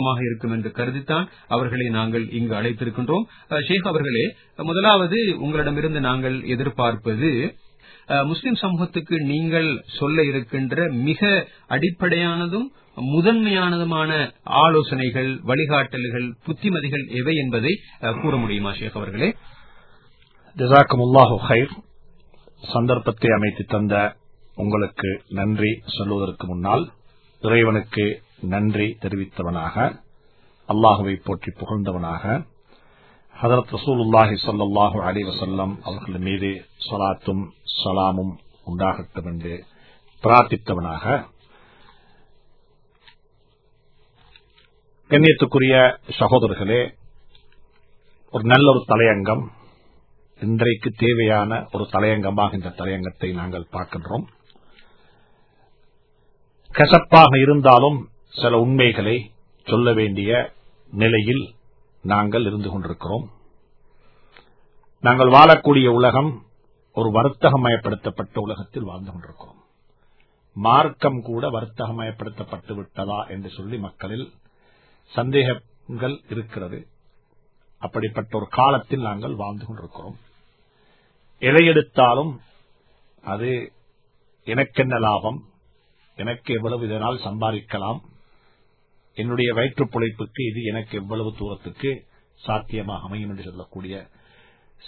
மாக இருக்கும் என்று கருதித்தான் அவர்களை நாங்கள் இங்கு அழைத்திருக்கின்றோம். ஷேக் அவர்களே முதலாவது உங்களிடமிருந்து நாங்கள் எதிர்பார்ப்பது முஸ்லிம் சமூகத்துக்கு நீங்கள் சொல்ல இருக்கின்ற மிக அடிப்படையானதும் முதன்மையானதுமான ஆலோசனைகள் வழிகாட்டல்கள் புத்திமதிகள் எவை என்பதை கூற முடியுமா ஷேக் அவர்களே? ஜசாக்கும் ஹைர் சந்தர்ப்பத்தை அமைத்து தந்த உங்களுக்கு நன்றி சொல்வதற்கு முன்னால் இறைவனுக்கு நன்றி தெரிவித்தவனாக அல்லாஹுவை போற்றி புகழ்ந்தவனாக ஹதரத் ரசூலுல்லாஹி ஸல்லல்லாஹு அலி வசல்லம் அவர்கள் மீது சலாத்தும் சலாமும் உண்டாகட்டும் என்று பிரார்த்தித்தவனாக கண்ணியத்துக்குரிய சகோதரர்களே ஒரு நல்ல ஒரு தலையங்கம் இன்றைக்கு தேவையான ஒரு தலையங்கமாக இந்த தலையங்கத்தை நாங்கள் பார்க்கின்றோம். கசப்பாக இருந்தாலும் சில உண்மைகளை சொல்ல வேண்டிய நிலையில் நாங்கள் இருந்து கொண்டிருக்கிறோம். நாங்கள் வாழக்கூடிய உலகம் ஒரு வர்த்தகமயப்படுத்தப்பட்ட உலகத்தில் வாழ்ந்து கொண்டிருக்கிறோம். மார்க்கம் கூட வர்த்தகமயப்படுத்தப்பட்டு விட்டதா என்று சொல்லி மக்களில் சந்தேகங்கள் இருக்கிறது. அப்படிப்பட்ட ஒரு காலத்தில் நாங்கள் வாழ்ந்து கொண்டிருக்கிறோம். எதை எடுத்தாலும் அது எனக்கென்ன லாபம் எனக்கு எவ்வளவு இதனால் சம்பாதிக்கலாம் என்னுடைய வயிற்றுப் பிழைப்புக்கு இது எனக்கு எவ்வளவு தூரத்துக்கு சாத்தியமாக அமையும் என்று சொல்லக்கூடிய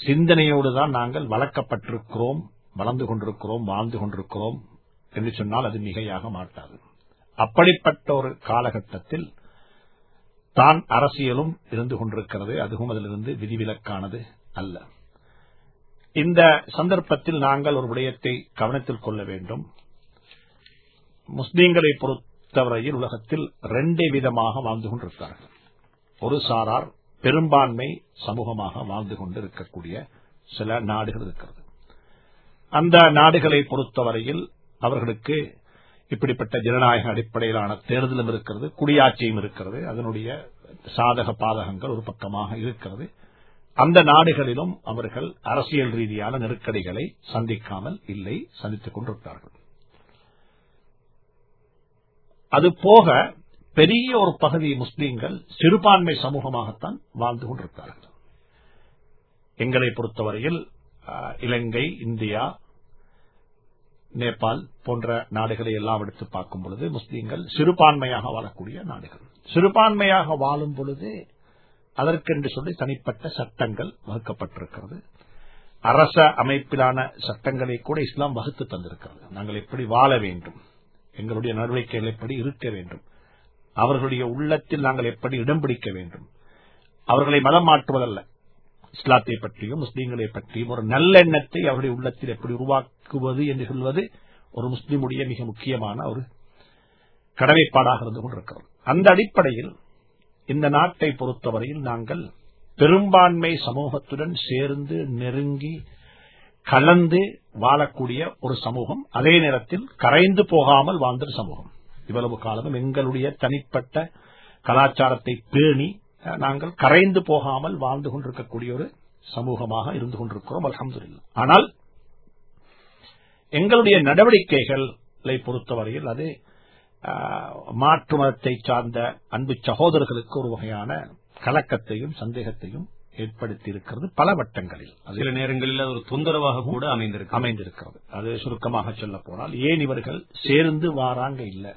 சிந்தனையோடு தான் நாங்கள் வளர்க்கப்பட்டிருக்கிறோம் வளர்ந்து கொண்டிருக்கிறோம் வாழ்ந்து கொண்டிருக்கிறோம் என்று சொன்னால் அது மிகையாக மாட்டாது. அப்படிப்பட்ட ஒரு காலகட்டத்தில் தான் அரசியலும் இருந்து கொண்டிருக்கிறது. அதுவும் அதிலிருந்து விதிவிலக்கானது அல்ல. இந்த சந்தர்ப்பத்தில் நாங்கள் ஒரு விடயத்தை கவனத்தில் கொள்ள வேண்டும். முஸ்லீம்களை தவறையில் உலகத்தில் ரெண்டே விதமாக வாழ்ந்து கொண்டிருக்கிறார்கள். ஒரு சாரார் பெரும்பான்மை சமூகமாக வாழ்ந்து கொண்டு இருக்கக்கூடிய சில நாடுகள் இருக்கிறது. அந்த நாடுகளை பொறுத்தவரையில் அவர்களுக்கு இப்படிப்பட்ட ஜனநாயக அடிப்படையிலான தேர்தலும் இருக்கிறது குடியாட்சியும் இருக்கிறது அதனுடைய சாதக பாதகங்கள் ஒரு பக்கமாக இருக்கிறது. அந்த நாடுகளிலும் அவர்கள் அரசியல் ரீதியான நெருக்கடிகளை சந்திக்காமல் இல்லை சந்தித்துக் கொண்டிருக்கிறார்கள். அது போக பெரிய ஒரு பகுதி முஸ்லீம்கள் சிறுபான்மை சமூகமாகத்தான் வாழ்ந்து கொண்டிருக்கிறார்கள். எங்களை பொறுத்தவரையில் இலங்கை இந்தியா நேபாள் போன்ற நாடுகளை எல்லாம் எடுத்து பார்க்கும் பொழுது முஸ்லீம்கள் சிறுபான்மையாக வாழக்கூடிய நாடுகள். சிறுபான்மையாக வாழும் பொழுது அதற்கென்று சொல்லி தனிப்பட்ட சட்டங்கள் வகுக்கப்பட்டிருக்கிறது. அரச அமைப்பிலான சட்டங்களை கூட இஸ்லாம் வகுத்து தந்திருக்கிறது. நாங்கள் எப்படி வாழ வேண்டும்? எங்களுடைய நடவடிக்கைகள் எப்படி இருக்க வேண்டும். அவர்களுடைய உள்ளத்தில் நாங்கள் எப்படி இடம் பிடிக்க வேண்டும்? அவர்களை மதம் மாற்றுவதல்ல. இஸ்லாத்தை பற்றியும் முஸ்லீம்களை பற்றியும் ஒரு நல்லெண்ணத்தை அவருடைய உள்ளத்தில் எப்படி உருவாக்குவது என்று சொல்வது ஒரு முஸ்லீமுடைய மிக முக்கியமான ஒரு கடமைப்பாடாக இருந்து கொண்டிருக்கிறது அந்த அடிப்படையில் இந்த நாட்டை பொறுத்தவரையில் நாங்கள் பெரும்பான்மை சமூகத்துடன் சேர்ந்து நெருங்கி கலந்து வாழக்கூடிய ஒரு சமூகம் அதே நேரத்தில் கரைந்து போகாமல் வாழ்ந்த சமூகம். இவ்வளவு காலமும் எங்களுடைய தனிப்பட்ட கலாச்சாரத்தை பேணி நாங்கள் கரைந்து போகாமல் வாழ்ந்து கொண்டிருக்கக்கூடிய ஒரு சமூகமாக இருந்து கொண்டிருக்கிறோம் அல்ஹம்துலில்லாஹ் ஆனால் எங்களுடைய நடவடிக்கைகளை பொறுத்தவரையில் அது ஆஹ், மாற்று மதத்தை சார்ந்த அன்பு சகோதரர்களுக்கு ஒரு வகையான கலக்கத்தையும் சந்தேகத்தையும் ஏற்படுத்தி இருக்கிறது பல வட்டங்களில். சில நேரங்களில் அது ஒரு தொந்தரவாக கூட அமைந்திருக்கு அமைந்திருக்கிறது. அது சுருக்கமாக சொல்ல போனால் ஏன் இவர்கள் சேர்ந்து வாராங்க இல்ல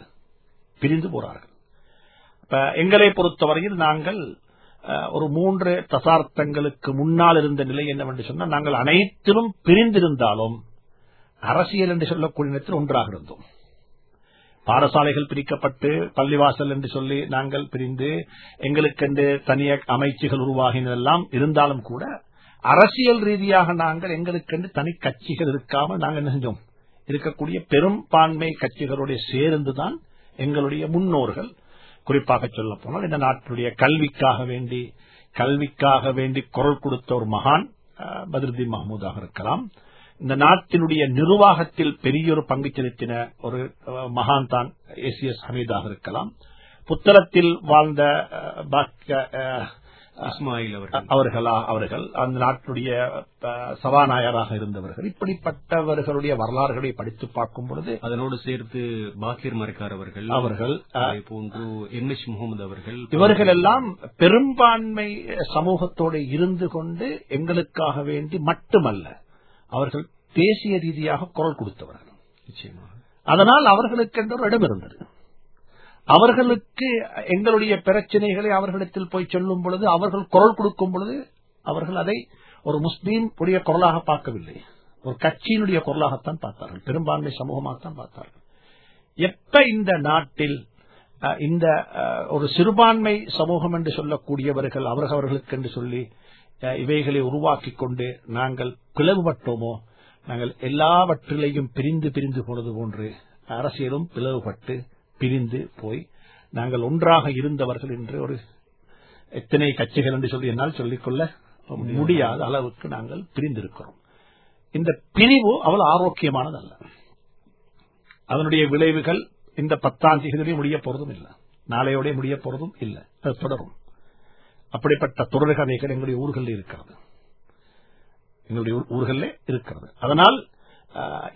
பிரிந்து போறார்கள்? எங்களை பொறுத்தவரையில் நாங்கள் ஒரு மூன்று தசார்த்தங்களுக்கு முன்னால் இருந்த நிலை என்னவென்று சொன்னால் நாங்கள் அனைத்திலும் பிரிந்திருந்தாலும் அரசியல் என்று சொல்லக்கூடிய நேரத்தில் ஒன்றாக இருந்தோம். பாடசாலைகள் பிரிக்கப்பட்டு பள்ளிவாசல் என்று சொல்லி நாங்கள் பிரிந்து எங்களுக்கென்று தனிய அமைச்சுகள் உருவாகினதெல்லாம் இருந்தாலும் கூட அரசியல் ரீதியாக நாங்கள் எங்களுக்கென்று தனி கட்சிகள் இருக்காமல் நாங்கள் என்ன செஞ்சோம் இருக்கக்கூடிய பெரும்பான்மை கட்சிகளுடைய சேர்ந்துதான் எங்களுடைய முன்னோர்கள் குறிப்பாக சொல்ல போனால் இந்த நாட்டினுடைய கல்விக்காக வேண்டி கல்விக்காக வேண்டி குரல் கொடுத்த ஒரு மகான் அஹ், பத்ருதீன் மஹமூதாக இருக்கலாம். இந்த நாட்டினுடைய நிர்வாகத்தில் பெரிய ஒரு பங்கு செலுத்தின ஒரு மகான் தான் எஸ் எஸ் ஹமீதாக இருக்கலாம். புத்தளத்தில் வாழ்ந்த அவர்கள். அவர்கள் அந்த நாட்டுடைய அஹ், சபாநாயகராக இருந்தவர்கள். இப்படிப்பட்டவர்களுடைய வரலாறுகளை படித்து பார்க்கும் பொழுது அதனோடு சேர்த்து பாக்கிர் மரக்கார் அவர்கள் அவர்கள் போன்று எம் முகமது அவர்கள். இவர்கள் எல்லாம் பெரும்பான்மை சமூகத்தோடு இருந்து கொண்டு எங்களுக்காக வேண்டி மட்டுமல்ல அவர்கள் தேசிய ரீதியாக குரல் கொடுத்தவர்கள். நிச்சயமாக. அதனால் அவர்களுக்கு என்ற ஒரு இடம் இருந்தது. அவர்களுக்கு எங்களுடைய பிரச்சனைகளை அவர்களிடத்தில் போய் சொல்லும் பொழுது அவர்கள் குரல் கொடுக்கும் பொழுது அவர்கள் அதை ஒரு முஸ்லீம் உடைய குரலாக பார்க்கவில்லை. ஒரு கட்சியினுடைய குரலாகத்தான் பார்த்தார்கள். பெரும்பான்மை சமூகமாகத்தான் பார்த்தார்கள். எப்ப இந்த நாட்டில் இந்த ஒரு சிறுபான்மை சமூகம் என்று சொல்லக்கூடியவர்கள் அவர்கள் அவர்களுக்கு என்று சொல்லி இவைகளை உருவாக்கிக் கொண்டு நாங்கள் பிளவுபட்டோமோ நாங்கள் எல்லாவற்றிலையும் பிரிந்து பிரிந்து போனது போன்று அரசியலும் பிளவுபட்டு பிரிந்து போய் நாங்கள் ஒன்றாக இருந்தவர்கள் என்று ஒரு எத்தனை கட்சிகள் என்று சொல்லி என்னால் சொல்லிக்கொள்ள முடியாத. அளவுக்கு நாங்கள் பிரிந்திருக்கிறோம். இந்த பிரிவு அவ்வளவு ஆரோக்கியமானதல்ல. அதனுடைய விளைவுகள் இந்த பத்தாம் தேதியிலே முடிய போறதும் இல்லை. நாளையோட முடிய போறதும் இல்லை. அது தொடரும். அப்படிப்பட்ட தொடர்கதைகள் எங்களுடைய ஊர்களில் இருக்கிறது. எங்களுடைய ஊர்களில் ஊர்களிலே இருக்கிறது. அதனால்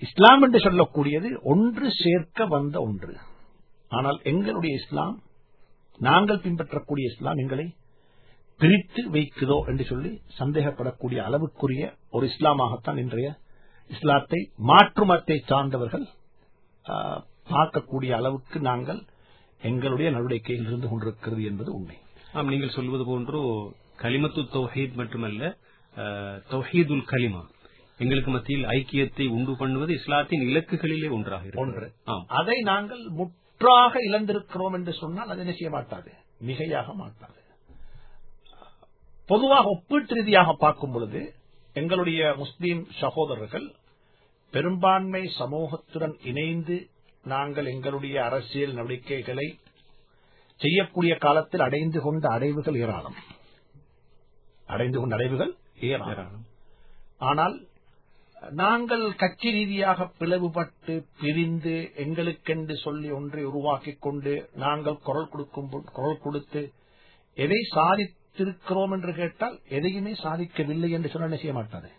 இஸ்லாம் என்று சொல்லக்கூடியது ஒன்று சேர்க்க வந்த ஒன்று. ஆனால் எங்களுடைய இஸ்லாம் நாங்கள் பின்பற்றக்கூடிய இஸ்லாம் எங்களை பிரித்து வைக்குதோ என்று சொல்லி சந்தேகப்படக்கூடிய அளவுக்குரிய ஒரு இஸ்லாமாகத்தான் இன்றைய இஸ்லாத்தை மாற்று மதத்தை சார்ந்தவர்கள் ஆஹ், பார்க்கக்கூடிய அளவுக்கு நாங்கள் எங்களுடைய நடவடிக்கையில் இருந்து கொண்டிருக்கிறது என்பது உண்மை. ஆம் நீங்கள் சொல்வது போன்று கலிமத்து தௌஹீத் மட்டுமல்ல தௌஹீதுல் கலிமா. எங்களுக்கு மத்தியில் ஐக்கியத்தை உண்டு பண்ணுவது இஸ்லாத்தின் இலக்குகளிலே ஒன்றாக. ஒன்று. அதை நாங்கள் முற்றாக இழந்திருக்கிறோம் என்று சொன்னால் அது என்ன செய்ய மாட்டாது? மிகையாக மாட்டாது. பொதுவாக ஒப்பீட்டு ரீதியாக பார்க்கும் பொழுது எங்களுடைய முஸ்லீம் சகோதரர்கள் பெரும்பான்மை சமூகத்துடன் இணைந்து நாங்கள் எங்களுடைய அரசியல் நடவடிக்கைகளை செய்யக்கூடிய காலத்தில் அடைந்து கொண்ட அடைவுகள் ஏராளம். அடைந்து கொண்ட அடைவுகள் ஏராளம் ஆனால் நாங்கள் கட்சி ரீதியாக பிளவுபட்டு பிரிந்து எங்களுக்கென்று சொல்லி ஒன்றை உருவாக்கிக் கொண்டு நாங்கள் குரல் கொடுக்கும் குரல் கொடுத்து எதை சாதித்திருக்கிறோம் என்று கேட்டால் எதையுமே சாதிக்கவில்லை என்று சொன்ன செய்ய மாட்டாது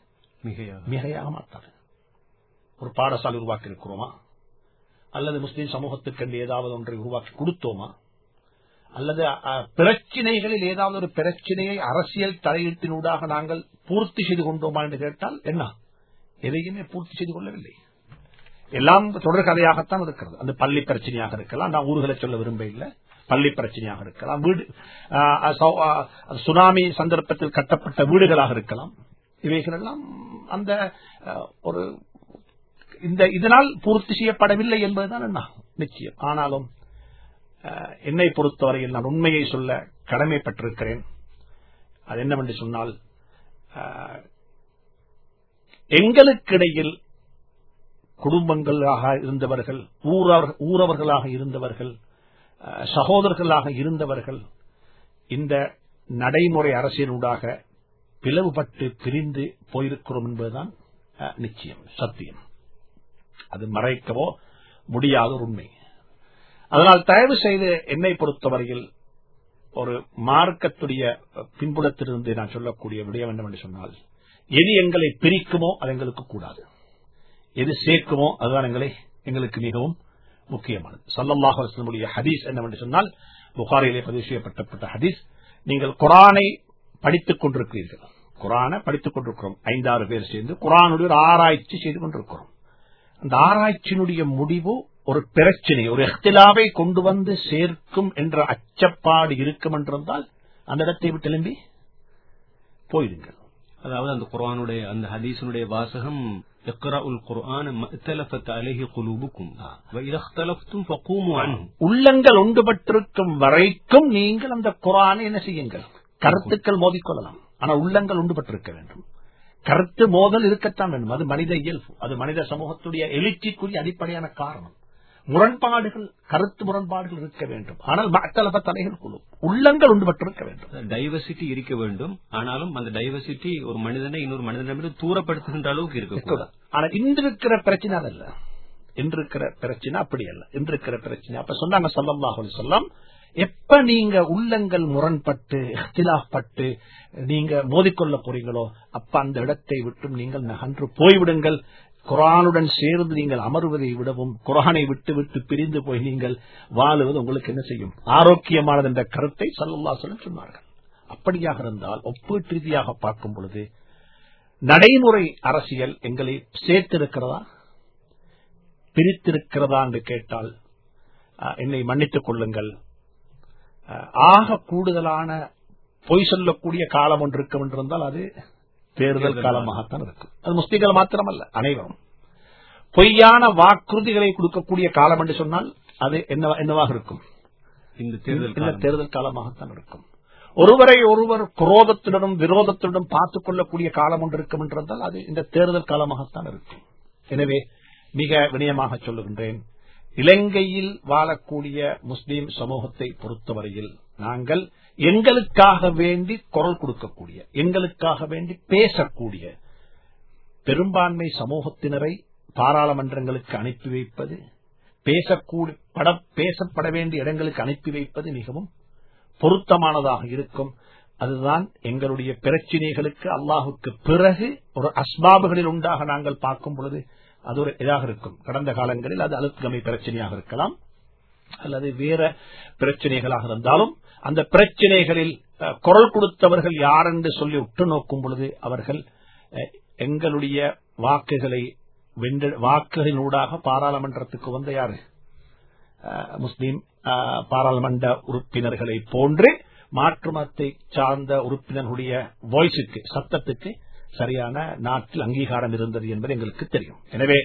மிகையாக. மிகையாக மாட்டாது ஒரு பாடசாலை உருவாக்கி இருக்கிறோமா அல்லது முஸ்லீம் சமூகத்துக்கென்று ஏதாவது ஒன்றை உருவாக்கி கொடுத்தோமா? அல்லது பிரச்சினைகளில் ஏதாவது ஒரு பிரச்சினையை அரசியல் தலையீட்டினூடாக நாங்கள் பூர்த்தி செய்து கொண்டோமா என்று கேட்டால் என்ன? எதையுமே பூர்த்தி செய்து கொள்ளவில்லை. எல்லாம் தொடர்கதையாகத்தான் இருக்கிறது. அந்த பள்ளி பிரச்சனையாக இருக்கலாம். நான் ஊர்களை சொல்ல விரும்ப இல்லை. பள்ளி பிரச்சனையாக இருக்கலாம். வீடு சௌ- சுனாமி சந்தர்ப்பத்தில் கட்டப்பட்ட வீடுகளாக இருக்கலாம். இவைகள் எல்லாம் அந்த ஒரு இந்த இதனால் பூர்த்தி செய்யப்படவில்லை என்பதுதான் என்ன? நிச்சயம். ஆனாலும் என்னை பொறுத்தவரையில் நான் உண்மையை சொல்ல கடமைப்பட்டிருக்கிறேன். அது என்னவென்று சொன்னால் எங்களுக்கிடையில் குடும்பங்களாக இருந்தவர்கள் ஊரவர்களாக இருந்தவர்கள் சகோதரர்களாக இருந்தவர்கள் இந்த நடைமுறை அரசியலூடாக பிளவுபட்டு பிரிந்து போயிருக்கிறோம் என்பதுதான் நிச்சயம் சத்தியம். அது மறைக்கவோ முடியாத உண்மை. அதனால் தயவு செய்து என்னை பொறுத்தவரையில் ஒரு மார்க்கத்துடைய பின்புலத்திலிருந்து நான் சொல்லக்கூடிய விடயம் என்னவென்று சொன்னால் எது எங்களை பிரிக்குமோ அது எங்களுக்கு கூடாது. எது சேர்க்குமோ அதுதான் எங்களை எங்களுக்கு மிகவும் முக்கியமானது. சல்லல்லாஹ் ஹதீஸ் என்னவென்று சொன்னால் புகாரிலே பதிவு செய்யப்பட்டப்பட்ட ஹதீஸ் நீங்கள் குரானை படித்துக் கொண்டிருக்கிறீர்கள். குரானை படித்துக் கொண்டிருக்கிறோம். ஐந்தாறு பேர் சேர்ந்து குரானுடைய ஆராய்ச்சி செய்து கொண்டிருக்கிறோம். அந்த ஆராய்ச்சியினுடைய முடிவு ஒரு பிரச்சனை ஒரு எஹ்திலாவை கொண்டு வந்து சேர்க்கும் என்ற அச்சப்பாடு இருக்கும் என்றிருந்தால் அந்த இடத்தை விட்டு எழும்பி போயிடுங்கள். அதாவது அந்த குர்ஆனுடைய அந்த ஹதீஸினுடைய வாசகம் உள்ளங்கள் ஒன்றுபட்டிருக்கும் வரைக்கும் நீங்கள் அந்த குரானை என்ன செய்யுங்கள்? கருத்துக்கள் மோதிக்கொள்ளலாம். ஆனால் உள்ளங்கள் ஒன்றுபட்டிருக்க வேண்டும். கருத்து மோதல் இருக்கத்தான் வேண்டும். அது மனித இயல்பு. அது மனித சமூகத்துடைய எழுச்சிக்குரிய அடிப்படையான காரணம். முரண்பாடுகள் கருத்து முரண்பாடுகள் இருக்க வேண்டும். ஆனால் மக்களப தலைகள் குழு உள்ளங்கள் ஒன்றுபட்டிருக்க வேண்டும். டைவர்சிட்டி இருக்க வேண்டும். ஆனாலும் அந்த டைவர்சிட்டி ஒரு மனிதனை இன்னொரு மனிதனிடமிருந்து தூரப்படுத்துகின்ற அளவுக்கு இருக்கக்கூடாது ஆனா இன்று இருக்கிற பிரச்சனை அதல்ல. இன்று இருக்கிற பிரச்சனை அப்படி அல்ல. இன்று இருக்கிற பிரச்சனை. அப்ப சொன்னாங்க அலைஹி வஸல்லம் எப்ப நீங்க உள்ளங்கள் முரண்பட்டு இkhtilaf பட்டு நீங்க மோதிக்கொள்ள போறீங்களோ அப்ப அந்த இடத்தை விட்டும் நீங்கள் நகன்று போய்விடுங்கள். குரானுடன் சேர்ந்து நீங்கள் அமர்வதை விடவும் குரானை விட்டு விட்டு பிரிந்து போய் நீங்கள் வாழுவது உங்களுக்கு என்ன செய்யும்? ஆரோக்கியமானது என்ற கருத்தை சல்லல்லா சொன்னார்கள். அப்படியாக இருந்தால் ஒப்பீட்டு ரீதியாக பார்க்கும் பொழுது நடைமுறை அரசியல் எங்களை சேர்த்திருக்கிறதா? பிரித்திருக்கிறதா என்று கேட்டால் என்னை மன்னித்துக் கொள்ளுங்கள். அஹ், ஆக கூடுதலான பொய் சொல்லக்கூடிய காலம் ஒன்று இருக்கும் என்றிருந்தால் அது தேர்தல் காலமாகத்தான் இருக்கும் அது முஸ்லிம்கள் மாத்திரமல்ல அனைவரும் பொய்யான வாக்குறுதிகளை கொடுக்கக்கூடிய காலம் என்று சொன்னால் அது என்ன என்னவாக இருக்கும்? இந்த தேர்தல். தேர்தல் காலமாகத்தான் இருக்கும். ஒருவரை ஒருவர் குரோதத்துடனும் விரோதத்துடனும் பார்த்துக் கொள்ளக்கூடிய காலம் ஒன்று இருக்கும் என்றால் அது இந்த தேர்தல் காலமாகத்தான் இருக்கும். எனவே மிக வினயமாக சொல்லுகின்றேன். இலங்கையில் வாழக்கூடிய முஸ்லிம் சமூகத்தை பொறுத்தவரையில் நாங்கள் எங்களுக்காக வேண்டி குரல் கொடுக்கக்கூடிய எங்களுக்காக வேண்டி பேசக்கூடிய பெரும்பான்மை சமூகத்தினரை பாராளுமன்றங்களுக்கு அனுப்பி வைப்பது பேசக்கூடி பட பேசப்பட வேண்டிய இடங்களுக்கு அனுப்பி வைப்பது மிகவும் பொருத்தமானதாக இருக்கும். அதுதான் எங்களுடைய பிரச்சினைகளுக்கு அல்லாஹுக்கு பிறகு ஒரு அஸ்பாபுகளில் உண்டாக நாங்கள் பார்க்கும் பொழுது அது ஒரு இதாக இருக்கும். கடந்த காலங்களில் அது அழுத்தமை பிரச்சனையாக இருக்கலாம் அல்லது வேற பிரச்சனைகளாக இருந்தாலும் அந்த பிரச்சனைகளில் குரல் கொடுத்தவர்கள் யார் என்று சொல்லி உற்று நோக்கும் பொழுது அவர்கள் எங்களுடைய வாக்குகளை வென்ற வாக்குகளினூடாக பாராளுமன்றத்துக்கு வந்த யாரு? முஸ்லீம் பாராளுமன்ற உறுப்பினர்களை போன்று மாற்றுமத்தை சார்ந்த உறுப்பினர்களுடைய வாய்ஸுக்கு சத்தத்துக்கு சரியான நாட்டில் அங்கீகாரம் இருந்தது என்பது எங்களுக்கு தெரியும். எனவே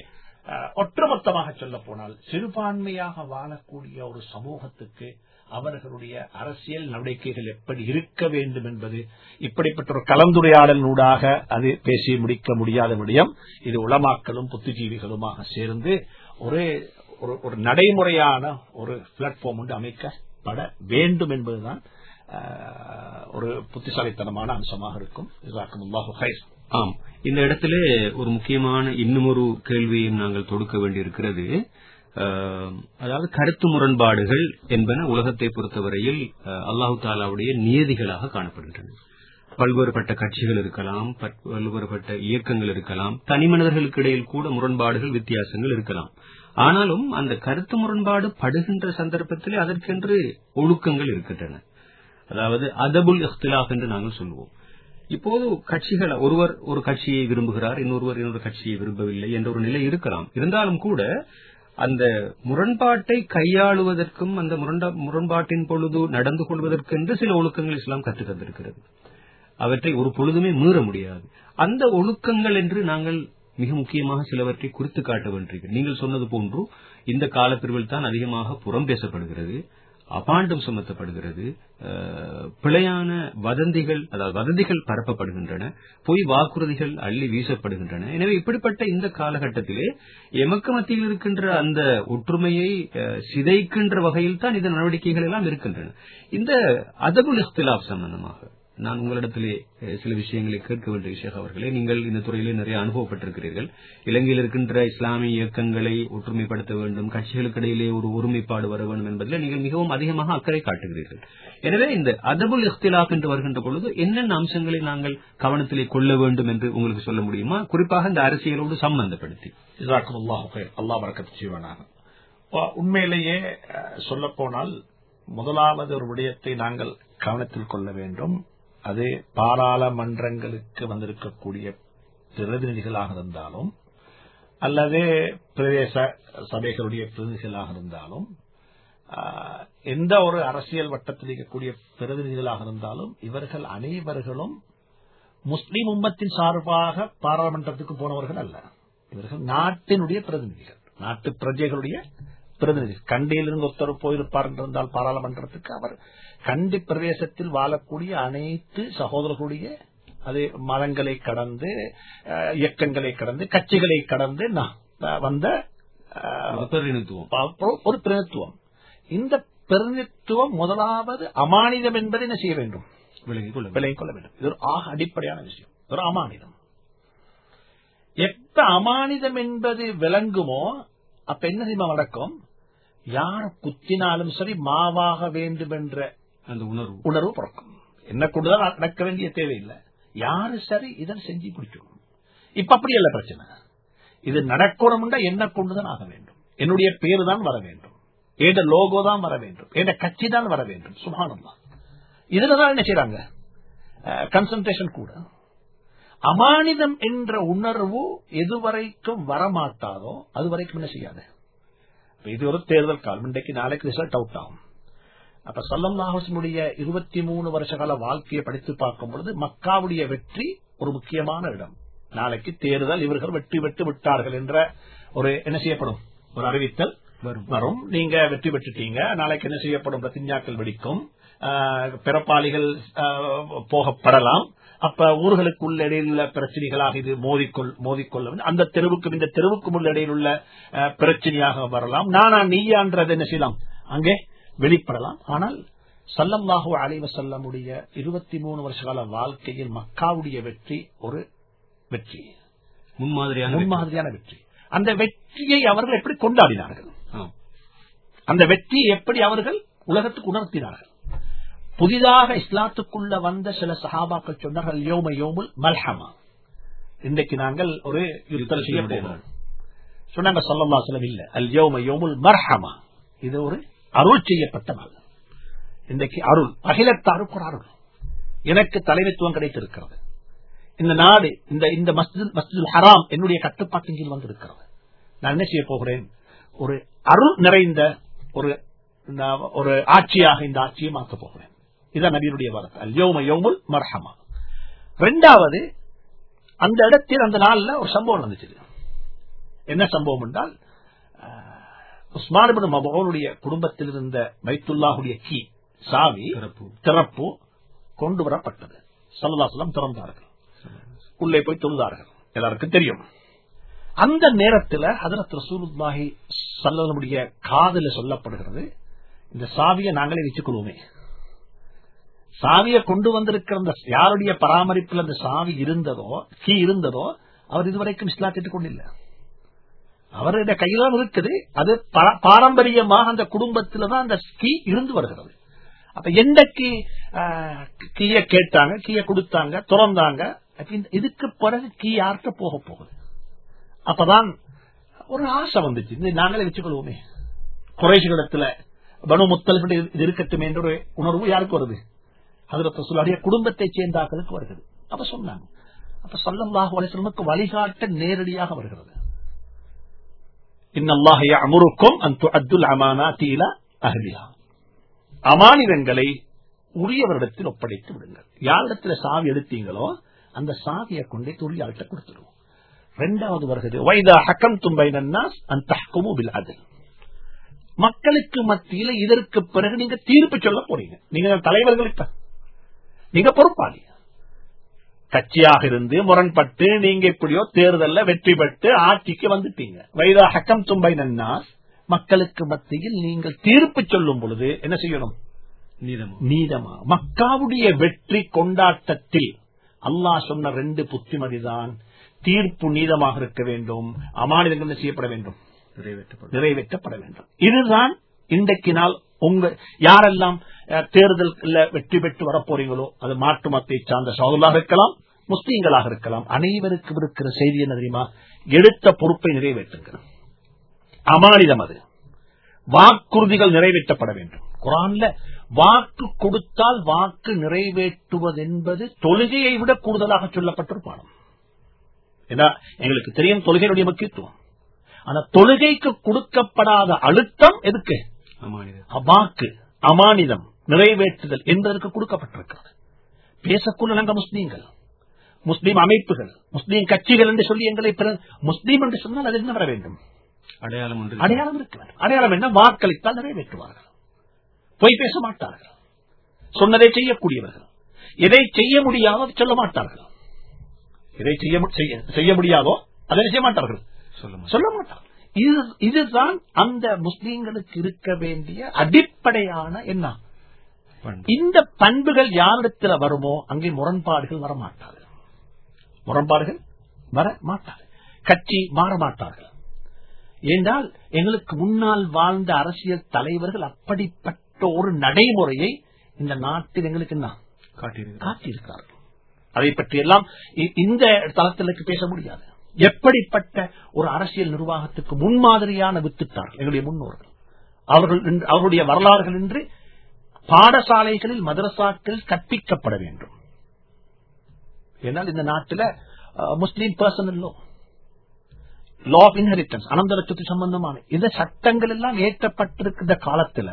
ஒற்றுமொத்தமாக சொல்ல போனால் சிறுபான்மையாக வாழக்கூடிய ஒரு சமூகத்துக்கு அவர்களுடைய அரசியல் நடவடிக்கைகள் எப்படி இருக்க வேண்டும் என்பது இப்படிப்பட்ட ஒரு கலந்துரையாடலூடாக அது பேசி முடிக்க முடியாத விடயம். இது உளமாக்களும் புத்திஜீவிகளுமாக சேர்ந்து ஒரே ஒரு- ஒரு நடைமுறையான ஒரு பிளாட்ஃபார்ம் ஒன்று அமைக்கப்பட வேண்டும் என்பதுதான் ஒரு புத்திசாலித்தனமான அம்சமாக இருக்கும். ஆம். இந்த இடத்திலே ஒரு முக்கியமான இன்னுமொரு கேள்வியும் நாங்கள் தொடுக்க வேண்டியிருக்கிறது. அதாவது கருத்து முரண்பாடுகள் என்பன உலகத்தை பொறுத்தவரையில் அல்லாஹு தாலாவுடைய நியதிகளாக காணப்படுகின்றன. பல்வேறுபட்ட கட்சிகள் இருக்கலாம் பல்வேறுபட்ட இயக்கங்கள் இருக்கலாம் தனி மனிதர்களுக்கு இடையில் கூட முரண்பாடுகள் வித்தியாசங்கள் இருக்கலாம். ஆனாலும் அந்த கருத்து முரண்பாடு படுகின்ற சந்தர்ப்பத்திலே அதற்கென்று ஒழுக்கங்கள் இருக்கின்றன. அதாவது அதபுல் இஃப்திலாப் என்று நாங்கள் சொல்லுவோம். இப்போது கட்சிகள் ஒருவர் ஒரு கட்சியை விரும்புகிறார் இன்னொருவர் இன்னொரு கட்சியை விரும்பவில்லை என்ற ஒரு நிலை இருக்கலாம். இருந்தாலும் கூட அந்த முரண்பாட்டை கையாளுவதற்கும் அந்த முரண்பாட்டின் பொழுது நடந்து கொள்வதற்கென்று சில ஒழுக்கங்கள் இஸ்லாம் கற்றுத் தந்திருக்கிறது. அவற்றை ஒரு பொழுதுமே மீற முடியாது. அந்த ஒழுக்கங்கள் என்று நாங்கள் மிக முக்கியமாக சிலவற்றை குறித்து காட்ட வேண்டியிருக்கிறோம் நீங்கள் சொன்னது போன்று இந்த காலப்பிரிவில் தான் அதிகமாக புறம் பேசப்படுகிறது. அபாண்டம் சுமத்தப்படுகிறது. பிழையான வதந்திகள் அதாவது வதந்திகள் பரப்பப்படுகின்றன. பொய் வாக்குறுதிகள் அள்ளி வீசப்படுகின்றன. எனவே இப்படிப்பட்ட இந்த காலகட்டத்திலே எமக்கு மத்தியில் இருக்கின்ற அந்த ஒற்றுமையை சிதைக்கின்ற வகையில் தான் இந்த நடவடிக்கைகள் எல்லாம் இருக்கின்றன. இந்த அதபுல் இஃப்திலாப் சம்பந்தமாக நான் உங்களிடத்திலே சில விஷயங்களை கேட்க வேண்டிய விஷயம் அவர்களே. நீங்கள் இந்த துறையிலே நிறைய அனுபவப்பட்டிருக்கிறீர்கள். இலங்கையில் இருக்கின்ற இஸ்லாமிய இயக்கங்களை ஒற்றுமைப்படுத்த வேண்டும் கட்சிகளுக்கு இடையிலே ஒரு ஒருமைப்பாடு வர வேண்டும் என்பதில் நீங்கள் மிகவும் அதிகமாக அக்கறை காட்டுகிறீர்கள். எனவே இந்த அதபுல் இஃப்திலாப் என்று வருகின்ற பொழுது என்னென்ன அம்சங்களை நாங்கள் கவனத்திலே கொள்ள வேண்டும் என்று உங்களுக்கு சொல்ல முடியுமா? குறிப்பாக இந்த அரசியலோடு சம்பந்தப்படுத்தி. ஜஸாக்குமுல்லாஹு ஹைர். செய்வானாக. உண்மையிலேயே சொல்லப்போனால் முதலாவது ஒரு விடயத்தை நாங்கள் கவனத்தில் கொள்ள வேண்டும். அது பாராளுமன்றங்களுக்கு வந்திருக்கக்கூடிய பிரதிநிதிகளாக இருந்தாலும் அல்லது பிரதேச சபைகளுடைய பிரதிநிதிகளாக இருந்தாலும் ஆஹ், எந்த ஒரு அரசியல் வட்டத்தில் இருக்கக்கூடிய பிரதிநிதிகளாக இருந்தாலும் இவர்கள் அனைவர்களும் முஸ்லீம் உம்மத்தின் சார்பாக பாராளுமன்றத்துக்கு போனவர்கள் அல்ல. இவர்கள் நாட்டினுடைய பிரதிநிதிகள் நாட்டு பிரஜைகளுடைய பிரதிநிதிகள் கண்டியிலிருந்து ஒருத்தர் போயிருப்பார் என்றிருந்தால் பாராளுமன்றத்துக்கு அவர் கண்டி பிரதேசத்தில் வாழக்கூடிய அனைத்து சகோதரர்களுடைய அது மதங்களை கடந்து இயக்கங்களை கடந்து கட்சிகளை கடந்து வந்த ஒரு பிரதிநிதித்துவம். ப- ஒரு பிரதித்துவம் இந்த பிரதிநிதித்துவம் முதலாவது அமானிதம் என்பதை என்ன செய்ய வேண்டும்? விலகிக் கொள்ள வேண்டும். விலகிக் கொள்ள வேண்டும். இது ஒரு ஆக அடிப்படையான விஷயம். ஒரு அமானிதம். எப்ப அமானிதம் என்பது விளங்குமோ அப்ப என்ன செய்யுமா நடக்கும் யார் குத்தினாலும் சரி மாவாக வேண்டும் என்ற அந்த உணர்வு. உணர்வு பிறக்கும். என்ன கொண்டுதான் நடக்க வேண்டிய தேவையில்லை. யாரு சரி இதை செஞ்சு பிடிக்கணும் இப்ப அப்படி இல்ல பிரச்சனை. இது நடக்கணும்னா என்ன கொண்டுதான் ஆக வேண்டும்? என்னுடைய பேரு தான் வர வேண்டும். ஏட லோகோ தான் வர வேண்டும். ஏட கட்சி தான் வர வேண்டும். சுபானம் தான் இதுலதான் என்ன செய்யறாங்க கன்சன்ட்ரேஷன் கூட. அமானிதம் என்ற உணர்வு எதுவரைக்கும் வரமாட்டாதோ அது வரைக்கும் என்ன செய்யாது? இது ஒரு தேர்தல் காலம். இன்றைக்கு நாளைக்கு ரிசல்ட் அவுட் ஆகும். அப்ப சல்லல்லாஹுடைய இருபத்தி மூணு வருஷ கால வாழ்க்கையை படித்து பார்க்கும் பொழுது மக்காவுடைய வெற்றி ஒரு முக்கியமான இடம். நாளைக்கு தேர்தல் இவர்கள் வெற்றி பெற்று விட்டார்கள் என்ற ஒரு என்ன செய்யப்படும்? ஒரு அறிவித்தல் வரும். வரும். நீங்க வெற்றி பெற்றுட்டீங்க. நாளைக்கு என்ன செய்யப்படும்? பிரதிஞ்ஞாக்கள் வெடிக்கும். பிறப்பாளிகள் போகப்படலாம். அப்ப ஊர்களுக்குள்ள இடையில் உள்ள பிரச்சனைகளாக இது மோதிக்கொள் மோதிக்கொள்ள. அந்த தெருவுக்கும் இந்த தெருவுக்கும் உள்ள இடையில் உள்ள ஆஹ், பிரச்சனையாக வரலாம். நானா நீயான்றது என்ன செய்யலாம்? அங்கே வெளிப்படலாம். ஆனால் சல்லல்லாஹு அலைவ செல்லமுடைய இருபத்தி மூணு வருஷ கால வாழ்க்கையில் மக்காவுடைய வெற்றி ஒரு வெற்றி. முன்மாதிரியான. முன்மாதிரியான வெற்றி. அந்த வெற்றியை அவர்கள் எப்படி கொண்டாடினார்கள். அந்த வெற்றியை எப்படி அவர்கள் உலகத்துக்கு உணர்த்தினார்கள்? புதிதாக இஸ்லாத்துக்குள்ள வந்த சில சஹாபாக்கள் சொன்னார்கள் யோம யோமுல் மல்ஹமா. இன்றைக்கு நாங்கள் ஒரு யுத்தம் செய்ய போகிறோம். சொன்னாங்க சொல்லல்லா சிலம் இல்ல அல் யோம யோமுல் மர்ஹமா. இது ஒரு அருள் செய்யப்பட்ட நாள் இன்றைக்கு அருள் அகிலத்தாருக்கு ஒரு அருள். எனக்கு தலைமைத்துவம் கிடைத்திருக்கிறது. இந்த நாடு இந்த இந்த மஸ்ஜித் மஸ்ஜிதுல் ஹராம் என்னுடைய கட்டுப்பாட்டின் கீழ் வந்திருக்கிறது. நான் என்ன செய்ய போகிறேன்? ஒரு அருள் நிறைந்த ஒரு ஒரு ஆட்சியாக இந்த ஆட்சியை மாற்ற போகிறேன். இதான் நபியுடைய வார்த்தை. அல் யோம யோமுல் மர்ஹமா. ரெண்டாவது அந்த இடத்தில் அந்த நாள்ல ஒரு சம்பவம் நடந்துச்சு. என்ன சம்பவம் என்றால் உஸ்மான் மபோனுடைய குடும்பத்தில் இருந்த பைத்துல்லாஹுடைய கீ சாவி திறப்பு. கொண்டு வரப்பட்டது. சல்லதாசலம் திறந்தார்கள். உள்ளே போய் தொழுதார்கள். எல்லாருக்கும் தெரியும். அந்த நேரத்தில் ஹதரத் ரசூலுல்லாஹி சல்லமுடைய காதல சொல்லப்படுகிறது இந்த சாவியை நாங்களே வச்சுக்கொள்வோமே. சாவியை கொண்டு வந்திருக்கிற அந்த யாருடைய பராமரிப்பில் அந்த சாவி இருந்ததோ கீ இருந்ததோ அவர் இதுவரைக்கும் இஸ்லாத்திட்டுக் கொண்டில்லை அவருடைய கையில இருக்குது. அது பாரம்பரியமாக அந்த குடும்பத்தில் தான் அந்த கீ இருந்து வருகிறது. அப்ப எந்த கீ கீய கேட்டாங்க கீய கொடுத்தாங்க திறந்தாங்க. இதுக்கு பிறகு கீ யார்கிட்ட போக போகுது? அப்பதான் ஒரு ஆசை வந்துச்சு. நாங்களே வச்சுக்கொள்வோமே. குறைசிகளிடத்துல பனு முத்தல்கிட்ட இது இருக்கட்டுமே என்ற ஒரு உணர்வு யாருக்கு வருது? அதுல சொல்லாடைய குடும்பத்தை சேர்ந்தாக்களுக்கு வருகிறது. அப்ப சொன்னாங்க. அப்ப சல்லல்லாஹு அலைஹி வழிகாட்ட நேரடியாக வருகிறது. அமுருக்கும் யஅமுருக்கும் அன் துஅத்துல் அமானாத்தி இலா அஹ்லிஹா. அமானிதங்களை உரியவரிடத்தில் ஒப்படைத்து விடுங்கள். யாரிடத்தில் சாவி எடுத்தீங்களோ அந்த சாவியை கொண்டே துரியாள்கிட்ட கொடுத்துருவோம் ரெண்டாவது வருகிறது வைதா ஹக்கம் தும்பைனாஸ் அந்த ஹக்கமும் பில் அதில் மக்களுக்கு மத்தியில இதற்கு பிறகு நீங்க தீர்ப்பு சொல்ல போறீங்க. நீங்க தலைவர்களுக்கு நீங்க பொறுப்பாளி. கட்சியாக இருந்து முரண்பட்டு நீங்க எப்படியோ தேர்தல்ல வெற்றி பெற்று ஆட்சிக்கு வந்துட்டீங்க. வைதா ஹக்கம் தும்பை நன்னாஸ் மக்களுக்கு மத்தியில் நீங்கள் தீர்ப்பு சொல்லும் பொழுது என்ன செய்யணும்? நீதமா. மக்காவுடைய வெற்றி கொண்டாட்டத்தில் அல்லாஹ் சொன்ன ரெண்டு புத்திமதிதான் தீர்ப்பு நீதமாக இருக்க வேண்டும். அமானிதங்கள் என்ன செய்யப்பட வேண்டும். நிறைவேற்றப்பட வேண்டும். இதுதான் இன்றைக்கு நாள் உங்க யாரெல்லாம் அஹ், வெற்றி பெற்று வரப்போறீங்களோ அது மாற்று மத்தை சார்ந்த சகோதரர்களாக இருக்கலாம் முஸ்லீம்களாக இருக்கலாம் அனைவருக்கும் இருக்கிற செய்தி என்ன தெரியுமா? எடுத்த பொறுப்பை நிறைவேற்றுங்கள். அமானிதம் அது. வாக்குறுதிகள் நிறைவேற்றப்பட வேண்டும். குரான்ல வாக்கு கொடுத்தால் வாக்கு நிறைவேற்றுவது என்பது தொழுகையை விட கூடுதலாக சொல்லப்பட்ட பாடம். ஏன்னா எங்களுக்கு தெரியும் தொழுகையுடைய முக்கியத்துவம். ஆனா தொழுகைக்கு கொடுக்கப்படாத அழுத்தம் எதுக்கு? அமானிதம். வாக்கு அமானிதம் நிறைவேற்றுதல் என்பதற்கு கொடுக்கப்பட்டிருக்கிறது. பேசக்குள்ள நாங்க முஸ்லீம்கள் முஸ்லீம் அமைப்புகள் முஸ்லீம் கட்சிகள் என்று சொல்லி எங்களை முஸ்லீம் என்று சொன்னால் அது என்ன வர வேண்டும்? அடையாளம் அடையாளம் இருக்க வேண்டும். அடையாளம் என்ன? வாக்களித்தால் நிறைவேற்றுவார்கள். பொய் பேச மாட்டார்கள். சொன்னதை செய்யக்கூடியவர்கள். எதை செய்ய முடியாதோ சொல்ல மாட்டார்கள். எதை செய்ய முடியாதோ அதை செய்ய மாட்டார்கள். சொல்ல மாட்டார்கள். இது- இதுதான் அந்த முஸ்லீம்களுக்கு இருக்க வேண்டிய அடிப்படையான என்ன. இந்த பண்புகள் யாரிடத்தில் வருமோ அங்கே முரண்பாடுகள் வரமாட்டாது முரண்பாடுகள் வர மாட்டாது கட்சி மாற மாட்டார்கள். ஏனென்றால் எங்களுக்கு முன்னால் வாழ்ந்த அரசியல் தலைவர்கள் அப்படிப்பட்ட ஒரு நடைமுறையை இந்த நாட்டில் எங்களுக்கு என்ன? காட்டியிருக்கிறார் காட்டியிருக்கிறார்கள். அதை பற்றி எல்லாம் இந்த தளத்திற்கு பேச முடியாது. எப்படிப்பட்ட ஒரு அரசியல் நிர்வாகத்துக்கு முன்மாதிரியான வித்துட்டார்கள் எங்களுடைய முன்னோர்கள். அவர்கள் அவருடைய வரலாறுகள் இன்று பாடசாலைகளில் மதரசாக்கள் கற்பிக்கப்பட வேண்டும். ஏன்னால் இந்த நாட்டில் Muslim personal law law of inheritance அனந்தரத்துக்கு சம்பந்தமான இந்த சட்டங்கள் எல்லாம் ஏற்றப்பட்டிருக்கிற காலத்துல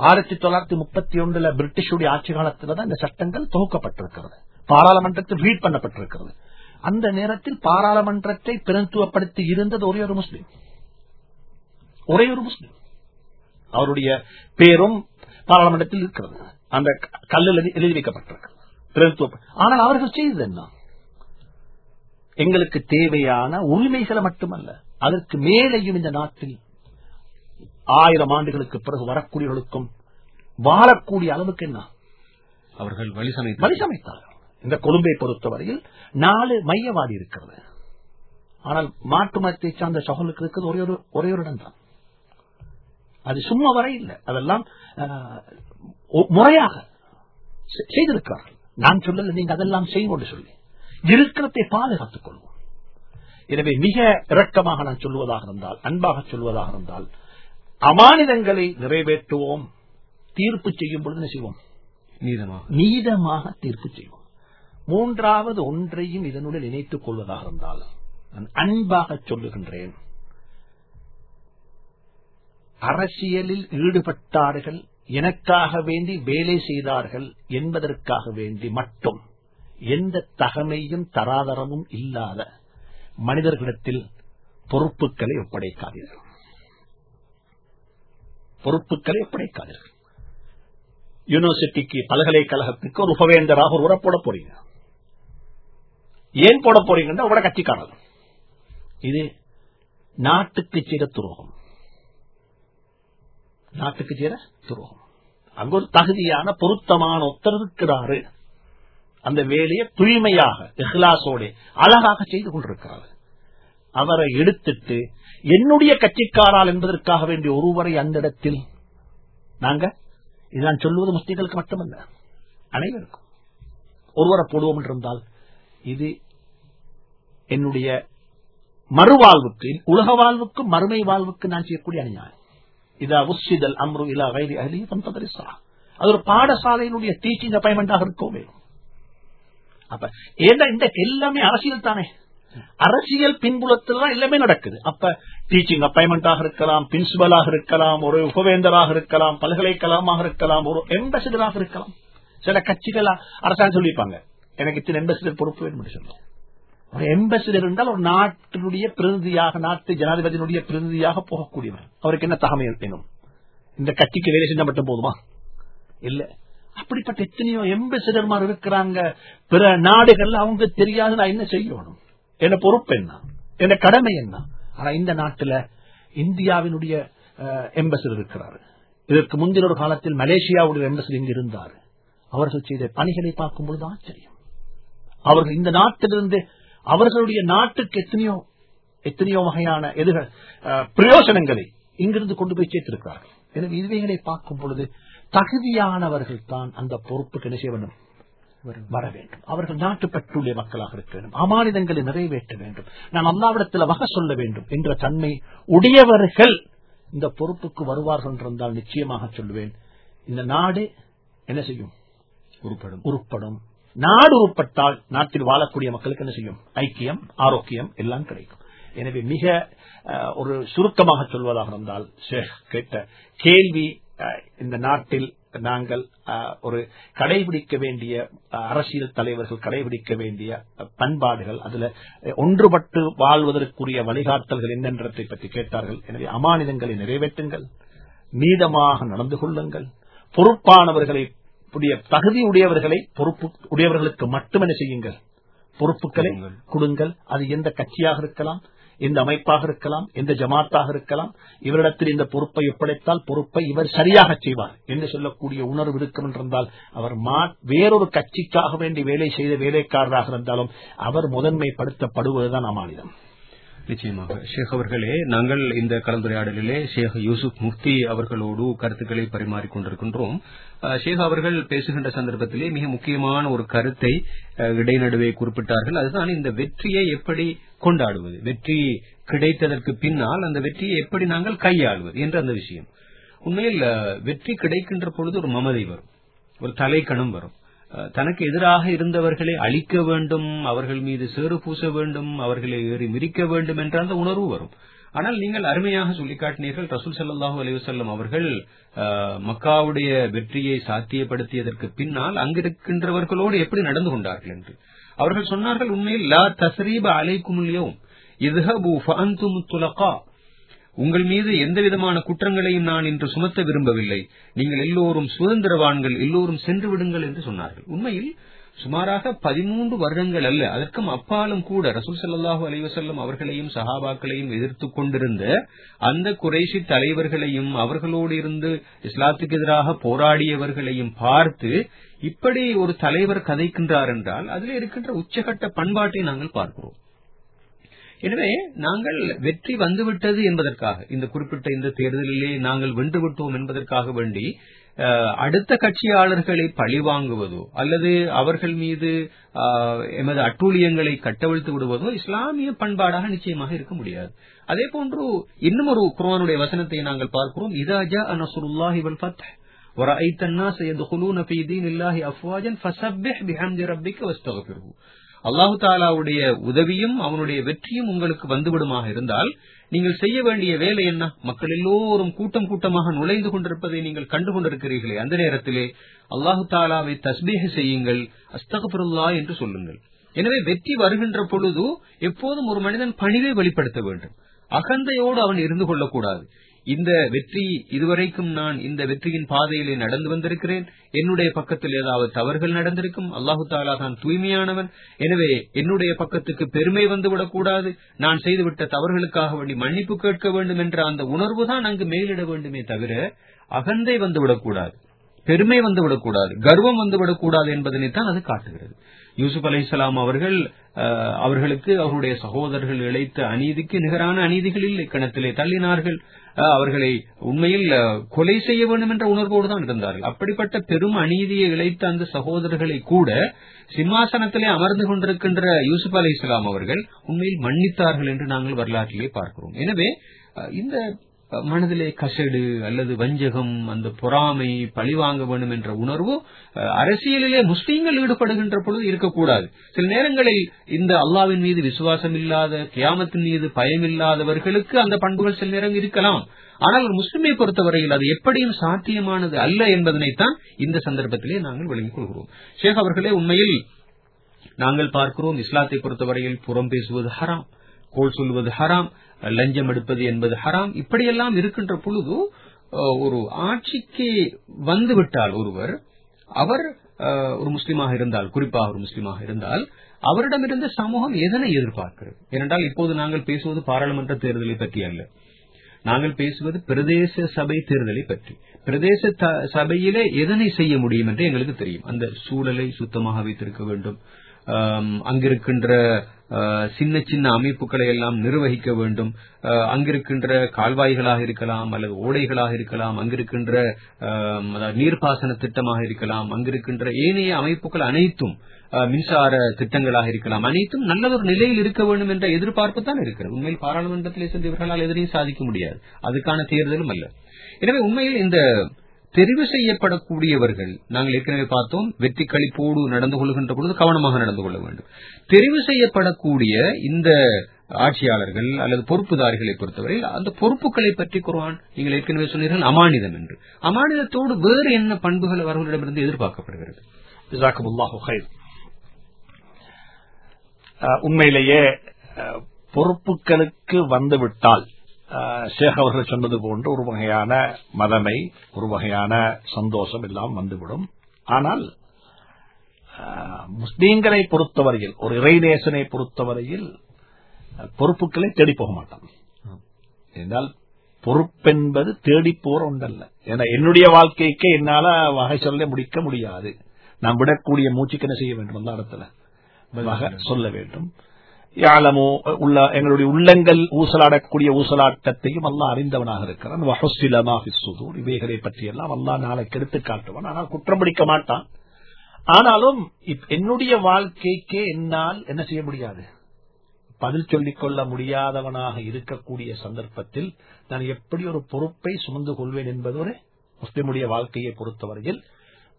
ஆயிரத்தி தொள்ளாயிரத்தி முப்பத்தி ஒன்றுல பிரிட்டிஷுடைய ஆட்சி காலத்துல தான் இந்த சட்டங்கள் தொகுக்கப்பட்டிருக்கிறது. பாராளுமன்றத்தில் ரீட் பண்ணப்பட்டிருக்கிறது. அந்த நேரத்தில் பாராளுமன்றத்தை பிரதித்துவப்படுத்தி இருந்தது ஒரே ஒரு முஸ்லீம். ஒரே ஒரு முஸ்லீம். அவருடைய பேரும் பாராளுமன்றத்தில் இருக்கிறது. அந்த கல்லில் எழுதி- பிரதித்துவ ஆனால் அவர்கள் செய்தது என்ன? எங்களுக்கு தேவையான உரிமைகளை மட்டுமல்ல அதற்கு மேலேயும் இந்த நாட்டில் ஆயிரம் ஆண்டுகளுக்கு பிறகு வரக்கூடியவர்களுக்கும் வாழக்கூடிய அளவுக்கு என்ன? அவர்கள் வழி சமைத்தார்கள். இந்த கொழும்பை பொறுத்தவரையில் நாலு மையவாடி இருக்கிறது. ஆனால் மாட்டு மரத்தை சார்ந்த சகலுக்கு இருக்கிறது ஒரே ஒரு ஒரே ஒரு இடம் தான் அது சும்மா வரை இல்லை. அதெல்லாம் முறையாக செய்திருக்கிறார்கள். நான் சொல்லல நீங்க அதெல்லாம் செய்யுங்க சொல்லி. இருக்கிறதை பாதுகாத்துக் கொள்வோம். எனவே மிக இரக்கமாக நான் சொல்வதாக இருந்தால் அன்பாக சொல்வதாக இருந்தால் அமானிதங்களை நிறைவேற்றுவோம். தீர்ப்பு செய்யும் பொழுது செய்வோம்? நீதமாக நீதமாக தீர்ப்பு செய்வோம். மூன்றாவது ஒன்றையும் இதனுடன் இணைத்துக் கொள்வதாக இருந்தால் நான் அன்பாக சொல்லுகின்றேன். அரசியலில் ஈடுபட்டார்கள் எனக்காக வேண்டி வேலை செய்தார்கள் என்பதற்காக வேண்டி மட்டும் எந்த தகமையும் தராதரமும் இல்லாத மனிதர்களிடத்தில் பொறுப்புகளை ஒப்படைக்காதீர்கள். பொறுப்புகளை ஒப்படைக்காதீர்கள். யூனிவர்சிட்டிக்கு பல்கலைக்கழகத்துக்கு ஒரு உபவேந்தராக ஒரு உரப்போட போறீங்க. ஏன் போட போறீங்கன்னா உங்களோட கட்சிக்காரர் இது நாட்டுக்கு செய்த துரோகம். நாட்டுக்கு செய்த துரோகம். அங்க ஒரு தகுதியான பொருத்தமான ஒருத்தர் இருக்கிறாரு. அந்த வேலையை தூய்மையாக இஹ்லாசோடு அழகாக செய்து கொண்டிருக்கிறார். அவரை எடுத்துட்டு என்னுடைய கட்சிக்காரால் என்பதற்காக வேண்டிய ஒருவரை அந்த இடத்தில் நாங்க இது நான் சொல்லுவது முஸ்லீம்களுக்கு மட்டுமல்ல அனைவருக்கும். ஒருவரை போடுவோம் என்றிருந்தால் இது என்னுடைய மறுவாழ்வுக்கு உலக வாழ்வுக்கு மறுமை வாழ்வுக்கு நான் செய்யக்கூடிய அநியாயம். இதா உஸ்ஸிதல் அம்ரு இலா கைரி அஹ்லி ஃபந்ததரிஸா அது ஒரு பாடசாலையினுடைய டீச்சிங் அப்பாயின்மெண்டாக இருக்கோ அப்ப ஏன்னா இந்த எல்லாமே அரசியல் தானே. அரசியல் பின்புலத்தில் தான் எல்லாமே நடக்குது. அப்ப டீச்சிங் அப்பாயின்மெண்டாக இருக்கலாம் பிரின்சிபலாக இருக்கலாம் ஒரு உபவேந்தராக இருக்கலாம் பல்கலைக்கழகமாக இருக்கலாம் ஒரு எம்பசிடராக இருக்கலாம். சில கட்சிகள் அரசாங்கம் சொல்லிப்பாங்க எனக்கு இத்தனை எம்பசிடர் பொறுப்பு வேணும் சொல்லுவோம் ஒரு எம்பசிடர் என்றால் ஒரு நாட்டினுடைய பிரதிநிதியாக நாட்டு ஜனாதிபதியினுடைய பிரதிநிதியாக போகக்கூடியவர். அவருக்கு என்ன தகமை வேணும்? இந்த கட்சிக்கு வேலை செஞ்சா மட்டும் போதுமா? இல்ல. அப்படிப்பட்ட எத்தனையோ எம்பசிடர்மார் இருக்கிறாங்க. பிற நாடுகள்ல அவங்க தெரியாது நான் என்ன செய்யணும்? என்ன பொறுப்பு என்ன? என்ன கடமை என்ன? ஆனா இந்த நாட்டுல இந்தியாவினுடைய எம்பசிடர் இருக்கிறாரு. இதற்கு முந்தின ஒரு காலத்தில் மலேசியாவுடைய எம்பசிடர் இங்கு இருந்தார். அவர்கள் செய்த பணிகளை பார்க்கும் பொழுது ஆச்சரியம். அவர்கள் இந்த நாட்டிலிருந்து அவர்களுடைய நாட்டுக்கு எத்தனையோ எத்தனையோ வகையான எதிர்கள் பிரயோஜனங்களை இங்கிருந்து கொண்டு போய் சேர்த்திருக்கிறார்கள். எனவே இதுவைகளை பார்க்கும் பொழுது தகுதியானவர்கள் தான் அந்த பொறுப்புக்கு என்ன செய்ய வேண்டும்? வர வேண்டும். அவர்கள் நாட்டு பற்றுள்ள மக்களாக இருக்க வேண்டும். அமானிதங்களை நிறைவேற்ற வேண்டும். நான் அல்லாவிடத்தில் வகை சொல்ல வேண்டும் என்ற தன்மை உடையவர்கள் இந்த பொறுப்புக்கு வருவார்கள் என்றால் நிச்சயமாக சொல்லுவேன். இந்த நாடு என்ன செய்யும்? உருப்படும். உருப்படும். நாடு உருப்பட்டால் நாட்டில் வாழக்கூடிய மக்களுக்கு என்ன செய்யும்? ஐக்கியம் ஆரோக்கியம் எல்லாம் கிடைக்கும். எனவே மிக ஒரு சுருக்கமாக சொல்வதாக இருந்தால் கேட்ட கேள்வி இந்த நாட்டில் நாங்கள் ஒரு கடைபிடிக்க வேண்டிய அரசியல் தலைவர்கள் கடைபிடிக்க வேண்டிய பண்பாடுகள் அதுல ஒன்றுபட்டு வாழ்வதற்குரிய வழிகாட்டல்கள் என்னன்றதை பற்றி கேட்டார்கள். எனவே அமானிதங்களை நிறைவேற்றுங்கள் மீதமாக நடந்து கொள்ளுங்கள் பொறுப்பானவர்களை தகுதி உடையவர்களை பொறுப்பு உடையவர்களுக்கு மட்டுமென செய்யுங்கள். பொறுப்புகளை கொடுங்கள். அது எந்த கட்சியாக இருக்கலாம் எந்த அமைப்பாக இருக்கலாம் எந்த ஜமாத்தாக இருக்கலாம் இவரிடத்தில் இந்த பொறுப்பை ஒப்படைத்தால் பொறுப்பை இவர் சரியாக செய்வார் என்று சொல்லக்கூடிய உணர்வு இருக்கும் என்றிருந்தால் அவர் வேறொரு கட்சிக்காக வேண்டி வேலை செய்த வேலைக்காரராக இருந்தாலும் அவர் முதன்மைப்படுத்தப்படுவதுதான் அமானிதம். நிச்சயமாக. ஷேக் அவர்களே நாங்கள் இந்த கலந்துரையாடலிலே ஷேக் யூசுப் முஃப்தி அவர்களோடு கருத்துக்களை பரிமாறிக்கொண்டிருக்கின்றோம் ஷேக் அவர்கள் பேசுகின்ற சந்தர்ப்பத்திலே மிக முக்கியமான ஒரு கருத்தை இடைநடுவே குறிப்பிட்டார்கள். அதுதான் இந்த வெற்றியை எப்படி கொண்டாடுவது? வெற்றி கிடைத்ததற்கு பின்னால் அந்த வெற்றியை எப்படி நாங்கள் கையாளுவது என்ற அந்த விஷயம். உண்மையில் வெற்றி கிடைக்கின்ற பொழுது ஒரு மமதை வரும். ஒரு தலைக்கணம் வரும். தனக்கு எதிராக இருந்தவர்களை அழிக்க வேண்டும் அவர்கள் மீது சேறு பூச வேண்டும் அவர்களை ஏறி மிதிக்க வேண்டும் என்ற அந்த உணர்வு வரும். ஆனால் நீங்கள் அருமையாக சொல்லிக்காட்டினீர்கள் ரசூல் ஸல்லல்லாஹு அலிவசல்லம் அவர்கள் மக்காவுடைய வெற்றியை சாத்தியப்படுத்தியதற்கு பின்னால் அங்கிருக்கின்றவர்களோடு எப்படி நடந்து கொண்டார்கள் என்று. அவர்கள் சொன்னார்கள் உண்மையில் லா தஸ்ரீப அலைக்குமுல்யோம் இதுஹபு ஃபஅன்தும் துலகா உங்கள் மீது எந்த விதமான குற்றங்களையும் நான் இன்று சுமத்த விரும்பவில்லை. நீங்கள் எல்லோரும் சுதந்திரவான்கள் எல்லோரும் சென்று விடுங்கள் என்று சொன்னார்கள். உண்மையில் சுமாராக பதிமூன்று வருடங்கள் அல்ல அதற்கும் அப்பாலும் கூட ரசூல் சல்லாஹூ அலைவசல்லம் அவர்களையும் சஹாபாக்களையும் எதிர்த்துக் கொண்டிருந்த அந்த குறைஷி தலைவர்களையும் அவர்களோடு இருந்து இஸ்லாத்துக்கு எதிராக போராடியவர்களையும் பார்த்து இப்படி ஒரு தலைவர் கதைக்கின்றார் என்றால் அதில் இருக்கின்ற உச்சகட்ட பண்பாட்டை நாங்கள் பார்க்கிறோம். எனவே நாங்கள் வெற்றி வந்துவிட்டது என்பதற்காக இந்த குறிப்பிட்ட இந்த தேர்தலிலே நாங்கள் வென்றுவிட்டோம் என்பதற்காக வேண்டி அஹ், அடுத்த கட்சியாளர்களை பழிவாங்குவதோ அல்லது அவர்கள் மீது அஹ், எமது அட்டூழியங்களை கட்டவிழ்த்து விடுவதோ இஸ்லாமிய பண்பாடாக நிச்சயமாக இருக்க முடியாது அதே போன்று இன்னும் ஒரு குர்ஆனுடைய வசனத்தை நாங்கள் பார்க்கிறோம் இதாஜா அனசுருல்லாஹி வல் ஃபத்ஹ் ورأيت الناس يدخلون في دين الله أفواجا فسبح بحمد ربك واستغفره அல்லாஹு தாலாவுடைய உதவியும் அவனுடைய வெற்றியும் உங்களுக்கு வந்துவிடுமாக இருந்தால் நீங்கள் செய்ய வேண்டிய வேலை என்ன? மக்கள் எல்லோரும் கூட்டம் கூட்டமாக நுழைந்து கொண்டிருப்பதை நீங்கள் கண்டு கொண்டிருக்கிறீர்களே. அந்த நேரத்திலே அல்லாஹு தாலாவை தஸ்பீக செய்யுங்கள் அஸ்தகபுருல்லா என்று சொல்லுங்கள். எனவே வெற்றி வருகின்ற பொழுது எப்போதும் ஒரு மனிதன் பணிவை வெளிப்படுத்த வேண்டும். அகந்தையோடு அவன் இருந்து கொள்ளக்கூடாது. இந்த வெற்றி இதுவரைக்கும் நான் இந்த வெற்றியின் பாதையிலே நடந்து வந்திருக்கிறேன். என்னுடைய பக்கத்தில் ஏதாவது தவறுகள் நடந்திருக்கும்? அல்லாஹு தாலா தான் தூய்மையானவன். எனவே என்னுடைய பக்கத்துக்கு பெருமை வந்துவிடக்கூடாது நான் செய்துவிட்ட தவறுகளுக்காக வேண்டி மன்னிப்பு கேட்க வேண்டும் என்ற அந்த உணர்வு தான் அங்கு மேலிட வேண்டுமே தவிர அகந்தை வந்துவிடக்கூடாது பெருமை வந்துவிடக்கூடாது கர்வம் வந்துவிடக்கூடாது என்பதனைத்தான் அது காட்டுகிறது. யூசுப் அலைஹிஸ்ஸலாம் அவர்கள் அவர்களுக்கு அவருடைய சகோதரர்கள் இழைத்த அநீதிக்கு நிகரான அநீதிகள் இல்லை. கணத்திலே தள்ளினார்கள். அவர்களை உண்மையில் கொலை செய்ய வேண்டும் என்ற உணர்வோடு தான் இருந்தார்கள். அப்படிப்பட்ட பெரும் அநீதியை இழைத்த அந்த சகோதரர்களை கூட சிம்மாசனத்திலே அமர்ந்து கொண்டிருக்கின்ற யூசுப் அலைஹிஸ்ஸலாம் அவர்கள் உண்மையில் மன்னித்தார்கள் என்று நாங்கள் வரலாற்றிலே பார்க்கிறோம். எனவே இந்த மனதிலே கசடு அல்லது வஞ்சகம் அந்த பொறாமை பழிவாங்க வேண்டும் என்ற உணர்வு அரசியலிலே முஸ்லீம்கள் ஈடுபடுகின்ற பொழுது இருக்கக்கூடாது. சில நேரங்களில் இந்த அல்லாவின் மீது விசுவாசம் இல்லாத கியாமத்தின் மீது பயம் இல்லாதவர்களுக்கு அந்த பண்புகள் சில நேரம் இருக்கலாம். ஆனால் ஒரு முஸ்லிமை பொறுத்தவரையில் அது எப்படியும் சாத்தியமானது அல்ல என்பதனைத்தான் இந்த சந்தர்ப்பத்திலே நாங்கள் விளங்கிக் கொள்கிறோம். ஷேக் அவர்களே உண்மையில் நாங்கள் பார்க்கிறோம் இஸ்லாத்தை பொறுத்தவரையில் புறம் பேசுவது ஹராம் கோல் சொல்வது ஹராம் லஞ்சம் எடுப்பது என்பது ஹராம். இப்படியெல்லாம் இருக்கின்ற பொழுது ஒரு ஆட்சிக்கு வந்துவிட்டால் ஒருவர் அவர் ஒரு முஸ்லீமாக இருந்தால் குறிப்பாக ஒரு முஸ்லீமாக இருந்தால் அவரிடமிருந்து சமூகம் எதனை எதிர்பார்க்கிறது? ஏனென்றால் இப்போது நாங்கள் பேசுவது பாராளுமன்ற தேர்தலை பற்றி அல்ல. நாங்கள் பேசுவது பிரதேச சபை தேர்தலை பற்றி. பிரதேச சபையிலே எதனை செய்ய முடியும் என்று எங்களுக்கு தெரியும். அந்த சூழலை சுத்தமாக வைத்திருக்க வேண்டும். அங்கிருக்கின்ற சின்ன சின்ன அமைப்புகளை எல்லாம் நிர்வகிக்க வேண்டும். அங்கிருக்கின்ற கால்வாய்களாக இருக்கலாம் அல்லது ஓடைகளாக இருக்கலாம் அங்கிருக்கின்ற நீர்ப்பாசன திட்டமாக இருக்கலாம் அங்கிருக்கின்ற ஏனைய அமைப்புகள் அனைத்தும் மின்சார திட்டங்களாக இருக்கலாம். அனைத்தும் நல்லதொரு நிலையில் இருக்க வேண்டும் என்ற எதிர்பார்ப்பு தான் இருக்கிறது. உண்மையில் பாராளுமன்றத்திலே சென்று இவர்களால் எதனையும் சாதிக்க முடியாது. அதுக்கான தேர்தலும் அல்ல. எனவே உண்மையில் இந்த தெரிவு செய்யப்படக்கூடியவர்கள் நாங்கள் ஏற்கனவே பார்த்தோம் வெற்றி கழிப்போடு நடந்து கொள்கின்ற பொழுது கவனமாக நடந்து கொள்ள வேண்டும். தெரிவு செய்யப்படக்கூடிய இந்த ஆட்சியாளர்கள் அல்லது பொறுப்புதாரிகளை பொறுத்தவரை அந்த பொறுப்புகளை பற்றி குரான் நீங்கள் ஏற்கனவே சொன்னீர்கள் அமானிதம் என்று. அமானிதத்தோடு வேறு என்ன பண்புகள் அவர்களிடமிருந்து எதிர்பார்க்கப்படுகிறது? உண்மையிலேயே பொறுப்புகளுக்கு வந்துவிட்டால் ஷேக் அவர்கள் சொன்னது போன்று ஒரு வகையான மதமை ஒரு வகையான சந்தோஷம் எல்லாம் வந்துவிடும் ஆனால் முஸ்லீம்களை பொறுத்தவரையில் ஒரு இறைநேசனை பொறுத்தவரையில் பொறுப்புகளை தேடி போக மாட்டான் என்றால் பொறுப்பென்பது தேடி போற ஒன்றல்ல ஏன்னா என்னுடைய வாழ்க்கைக்கு என்னால வகை சொல்ல முடிக்க முடியாது நான் விடக்கூடிய மூச்சுக்கு என்ன செய்ய வேண்டும் அந்த இடத்துல சொல்ல வேண்டும் யாழமோ உள்ள எங்களுடைய உள்ளங்கள் ஊசலாடக்கூடிய ஊசலாட்டத்தையும் அல்லா அறிந்தவனாக இருக்கிறான். வஹுஸ்ஸில இவைகளை பற்றியெல்லாம் அல்லா நாளைக்கு எடுத்து காட்டுவான். ஆனால் குற்றம் பிடிக்க மாட்டான். ஆனாலும் இப்- என்னுடைய வாழ்க்கைக்கே என்னால் என்ன செய்ய முடியாது? பதில் சொல்லிக் கொள்ள முடியாதவனாக இருக்கக்கூடிய சந்தர்ப்பத்தில் நான் எப்படி ஒரு பொறுப்பை சுமந்து கொள்வேன் என்பது ஒரு முஸ்லிமுடைய வாழ்க்கையை பொறுத்தவரையில்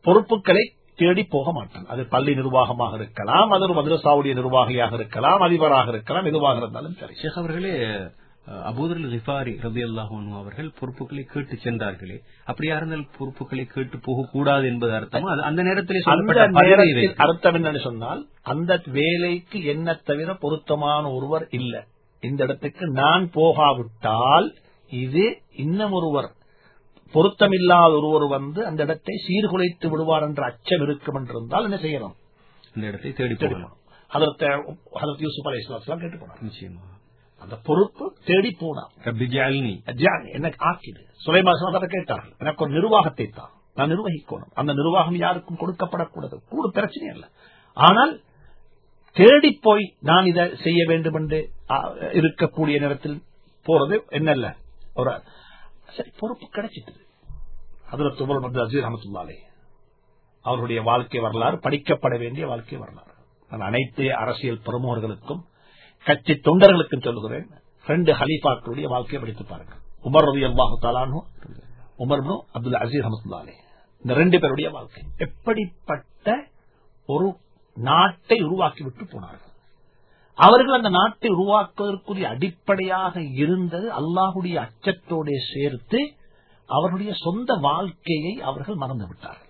பொறுப்புகளை தேடி போக மாட்டான். அது பள்ளி நிர்வாகமாக இருக்கலாம் அது ஒரு மதுரசாவுடைய நிர்வாகியாக இருக்கலாம் அதிபராக இருக்கலாம் எதுவாக இருந்தாலும் சரி. ஷேக் அவர்களே அபூதர் ரிஃபாரி ரபி அல்லாஹன் அவர்கள் பொறுப்புகளை கேட்டு சென்றார்களே. அப்படியா இருந்தால் பொறுப்புகளை கேட்டு போகக்கூடாது என்பது அர்த்தமா? அது அந்த நேரத்திலே. அர்த்தம் என்னன்னு சொன்னால் அந்த வேலைக்கு என்ன தவிர பொருத்தமான ஒருவர் இல்ல. இந்த இடத்துக்கு நான் போகாவிட்டால் இது இன்னும் ஒருவர் பொருத்தமில்லாத ஒருவர் வந்து அந்த இடத்தை சீர்குலைத்து விடுவார் என்ற அச்சம் இருக்கும் என்றிருந்தால் என்ன செய்யணும்? அந்த இடத்தை தேடி போகலாம் அதற்கு யூசுப் அலை இஸ்லாம் கேட்டு போனார் நிச்சயமா. அந்த பொறுப்பு தேடி போனார். எனக்கு ஆக்கிடு? சுலைமாசன் அதை கேட்டார்கள் எனக்கு ஒரு நிர்வாகத்தை தான் நான் நிர்வகிக்கணும். அந்த நிர்வாகம் யாருக்கும் கொடுக்கப்படக்கூடாது. கூட பிரச்சனை இல்ல ஆனால் தேடி போய் நான் இதை செய்ய வேண்டும் என்று இருக்கக்கூடிய நேரத்தில் போறது என்னல்ல? ஒரு சரி பொறுப்பு கிடைச்சிட்டு. அதுல துபல் மது அசீர் அஹமத்துல்லாலே அவருடைய வாழ்க்கை வரலாறு படிக்கப்பட வேண்டிய வாழ்க்கை வரலாறு. நான் அனைத்து அரசியல் பிரமுகர்களுக்கும் கட்சி தொண்டர்களுக்கும் சொல்லுகிறேன் ரெண்டு ஹலீஃபாக்களுடைய வாழ்க்கையை படித்து பாருங்க உமர் ரவி அல்லாஹு தாலானு உமர் அப்துல் அசீர் அஹமத்துல்லாலே இந்த ரெண்டு பேருடைய வாழ்க்கை. எப்படிப்பட்ட ஒரு நாட்டை உருவாக்கி விட்டு போனார்கள்? அவர்கள் அந்த நாட்டை உருவாக்குவதற்குரிய அடிப்படையாக இருந்தது அல்லாஹுடைய அச்சத்தோட சேர்த்து அவர்களுடைய சொந்த வாழ்க்கையை அவர்கள் மறந்து விட்டார்கள்.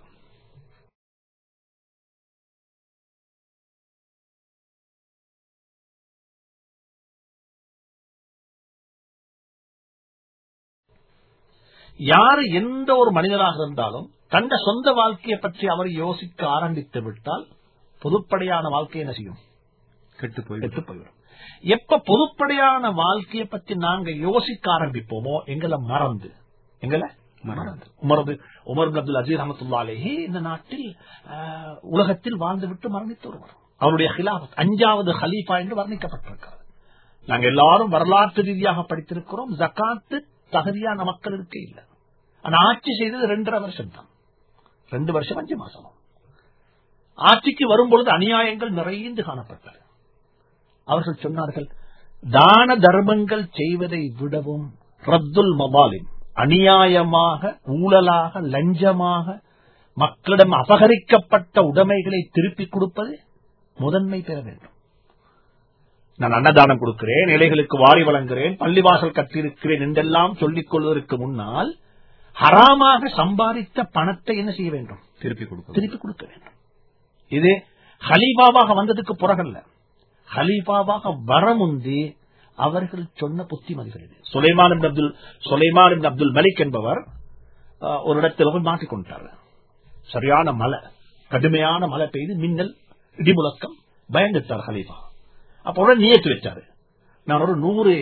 யாரு எந்த ஒரு மனிதராக இருந்தாலும் தந்த சொந்த வாழ்க்கையை பற்றி அவர் யோசிக்க ஆரம்பித்து விட்டால் பொதுப்படையான வாழ்க்கையை என்ன செய்யும்? கெட்டு போய் கெட்டு எப்ப பொதுப்படையான வாழ்க்கையை பத்தி நாங்க யோசிக்க ஆரம்பிப்போமோ எங்களை மறந்து. எங்களை மறந்து. உமரது உமர் அப்துல் அஜீர் அஹமத்துல்லாலேயே இந்த நாட்டில் ஆஹ், உலகத்தில் வாழ்ந்துவிட்டு மரணித்து வருவார் அவருடைய ஹிலாபத் அஞ்சாவது ஹலீஃபா என்று வர்ணிக்கப்பட்டிருக்கிறது. நாங்க எல்லாரும் வரலாற்று ரீதியாக படித்திருக்கிறோம். ஜக்காத்து தகுதியான மக்கள் இருக்க இல்லை. ஆனா ஆட்சி செய்தது ரெண்டரை வருஷம் தான் ரெண்டு வருஷம் அஞ்சு மாசம். ஆட்சிக்கு வரும்பொழுது அநியாயங்கள் நிறைந்து காணப்பட்டது. அவர்கள் சொன்னார்கள் தான தர்மங்கள் செய்வதை விடவும் ரத்துல் மபாலிம் அநியாயமாக ஊழலாக லஞ்சமாக மக்களிடம் அபகரிக்கப்பட்ட உடைமைகளை திருப்பிக் கொடுப்பது முதன்மை பெற வேண்டும். நான் அன்னதானம் கொடுக்கிறேன் ஏழைகளுக்கு வாரி வழங்குகிறேன் பள்ளிவாசல் கட்டியிருக்கிறேன் என்றெல்லாம் சொல்லிக் கொள்வதற்கு முன்னால் ஹராமாக சம்பாதித்த பணத்தை என்ன செய்ய வேண்டும்? திருப்பி கொடுக்க வேண்டும். இது ஹலீபாவாக வந்ததுக்கு பிறகல்ல. ஹலீபாவாக வரமுந்தி அவர்கள் சொன்ன புத்திமதிகள் இது. சுலைமான் அப்துல் சுலைமான் அப்துல் மலிக் என்பவர் ஒரு இடத்தில் போய் மாட்டிக்கொண்டார். சரியான மழை கடுமையான மழை பெய்து மின்னல் இடிமுழக்கம் பயந்துட்டார் ஹலீஃபா. அப்ப நியத்து வச்சாரு நான் ஒரு நூறு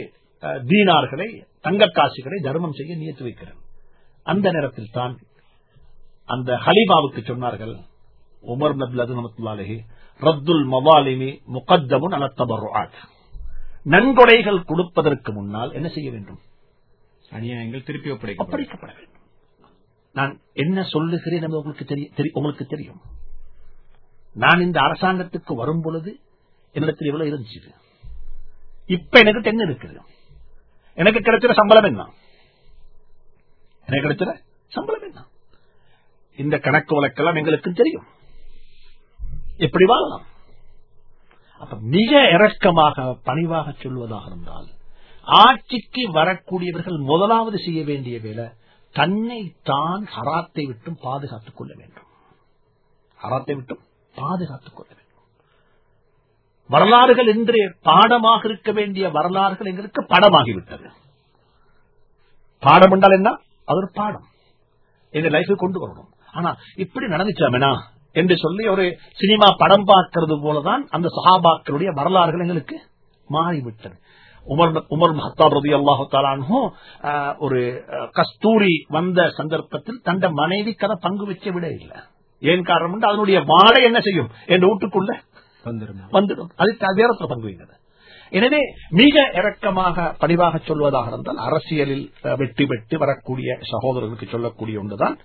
அஹ், தீனார்களை தங்க காசுகளை தர்மம் செய்ய நியத்து வைக்கிறேன். அந்த நேரத்தில் தான் அந்த ஹலீபாவுக்கு சொன்னார்கள் உமர் நபில் அதுமத்துல்லாலே ரத்துல் மவாலிமி முகத்தமுன் அலத்தபருஆத் நன்கொடைகள் கொடுப்பதற்கு முன்னால் என்ன செய்ய வேண்டும்? அநியாயங்கள் திருப்பி ஒப்படைக்கப்பட வேண்டும். நான் என்ன சொல்லுகிறேன் உங்களுக்கு தெரிய- தெரி- உங்களுக்கு தெரியும். நான் இந்த அரசாங்கத்துக்கு வரும் பொழுது என்னிடத்தில் இவ்வளவு இருந்துச்சு இப்ப எனக்கு என்ன இருக்குது எனக்கு கிடைக்கிற சம்பளம் என்ன? எனக்கு கிடைக்கிற சம்பளம் என்ன? இந்த கணக்கு வழக்கெல்லாம் எங்களுக்கு தெரியும். எப்படி வாழலாம்? அப்ப மிக இறக்கமாக பணிவாக சொல்வதாக இருந்தால் ஆட்சிக்கு வரக்கூடியவர்கள் முதலாவது செய்ய வேண்டிய வேலை தன்னை தான் ஹராத்தை விட்டும் பாதுகாத்துக் கொள்ள வேண்டும். ஹராத்தை விட்டும் பாதுகாத்துக் கொள்ள வேண்டும். வரலாறுகள் இன்று பாடமாக இருக்க வேண்டிய வரலாறுகள் எங்களுக்கு படமாகிவிட்டது. பாடம் என்றால் என்ன? அது ஒரு பாடம். எங்க லைஃபுக்கு கொண்டு வரணும். ஆனா இப்படி நடந்துச்சாமேனா என்று சொல்லி ஒரு சினிமா படம் பார்க்கிறது போலதான் அந்த சஹாபாக்களுடைய வரலாறுகள் எங்களுக்கு மாறிவிட்டது. உமர் உமர் மஹத்தாப் ரதி அல்லாஹு ஒரு கஸ்தூரி வந்த சந்தர்ப்பத்தில் தந்த மனைவி கதை பங்கு வச்ச விட இல்லை. ஏன் காரணம் அதனுடைய வாழை என்ன செய்யும் என் வீட்டுக்குள்ள வந்துடும். அது வேறத்துல பங்கு வைக்கிறது எனவே மிக இரக்கமாக பணிவாக சொல்வதாக இருந்தால் அரசியலில் வெற்றி பெற்று வரக்கூடிய சகோதரர்களுக்கு சொல்லக்கூடிய ஒன்றுதான்.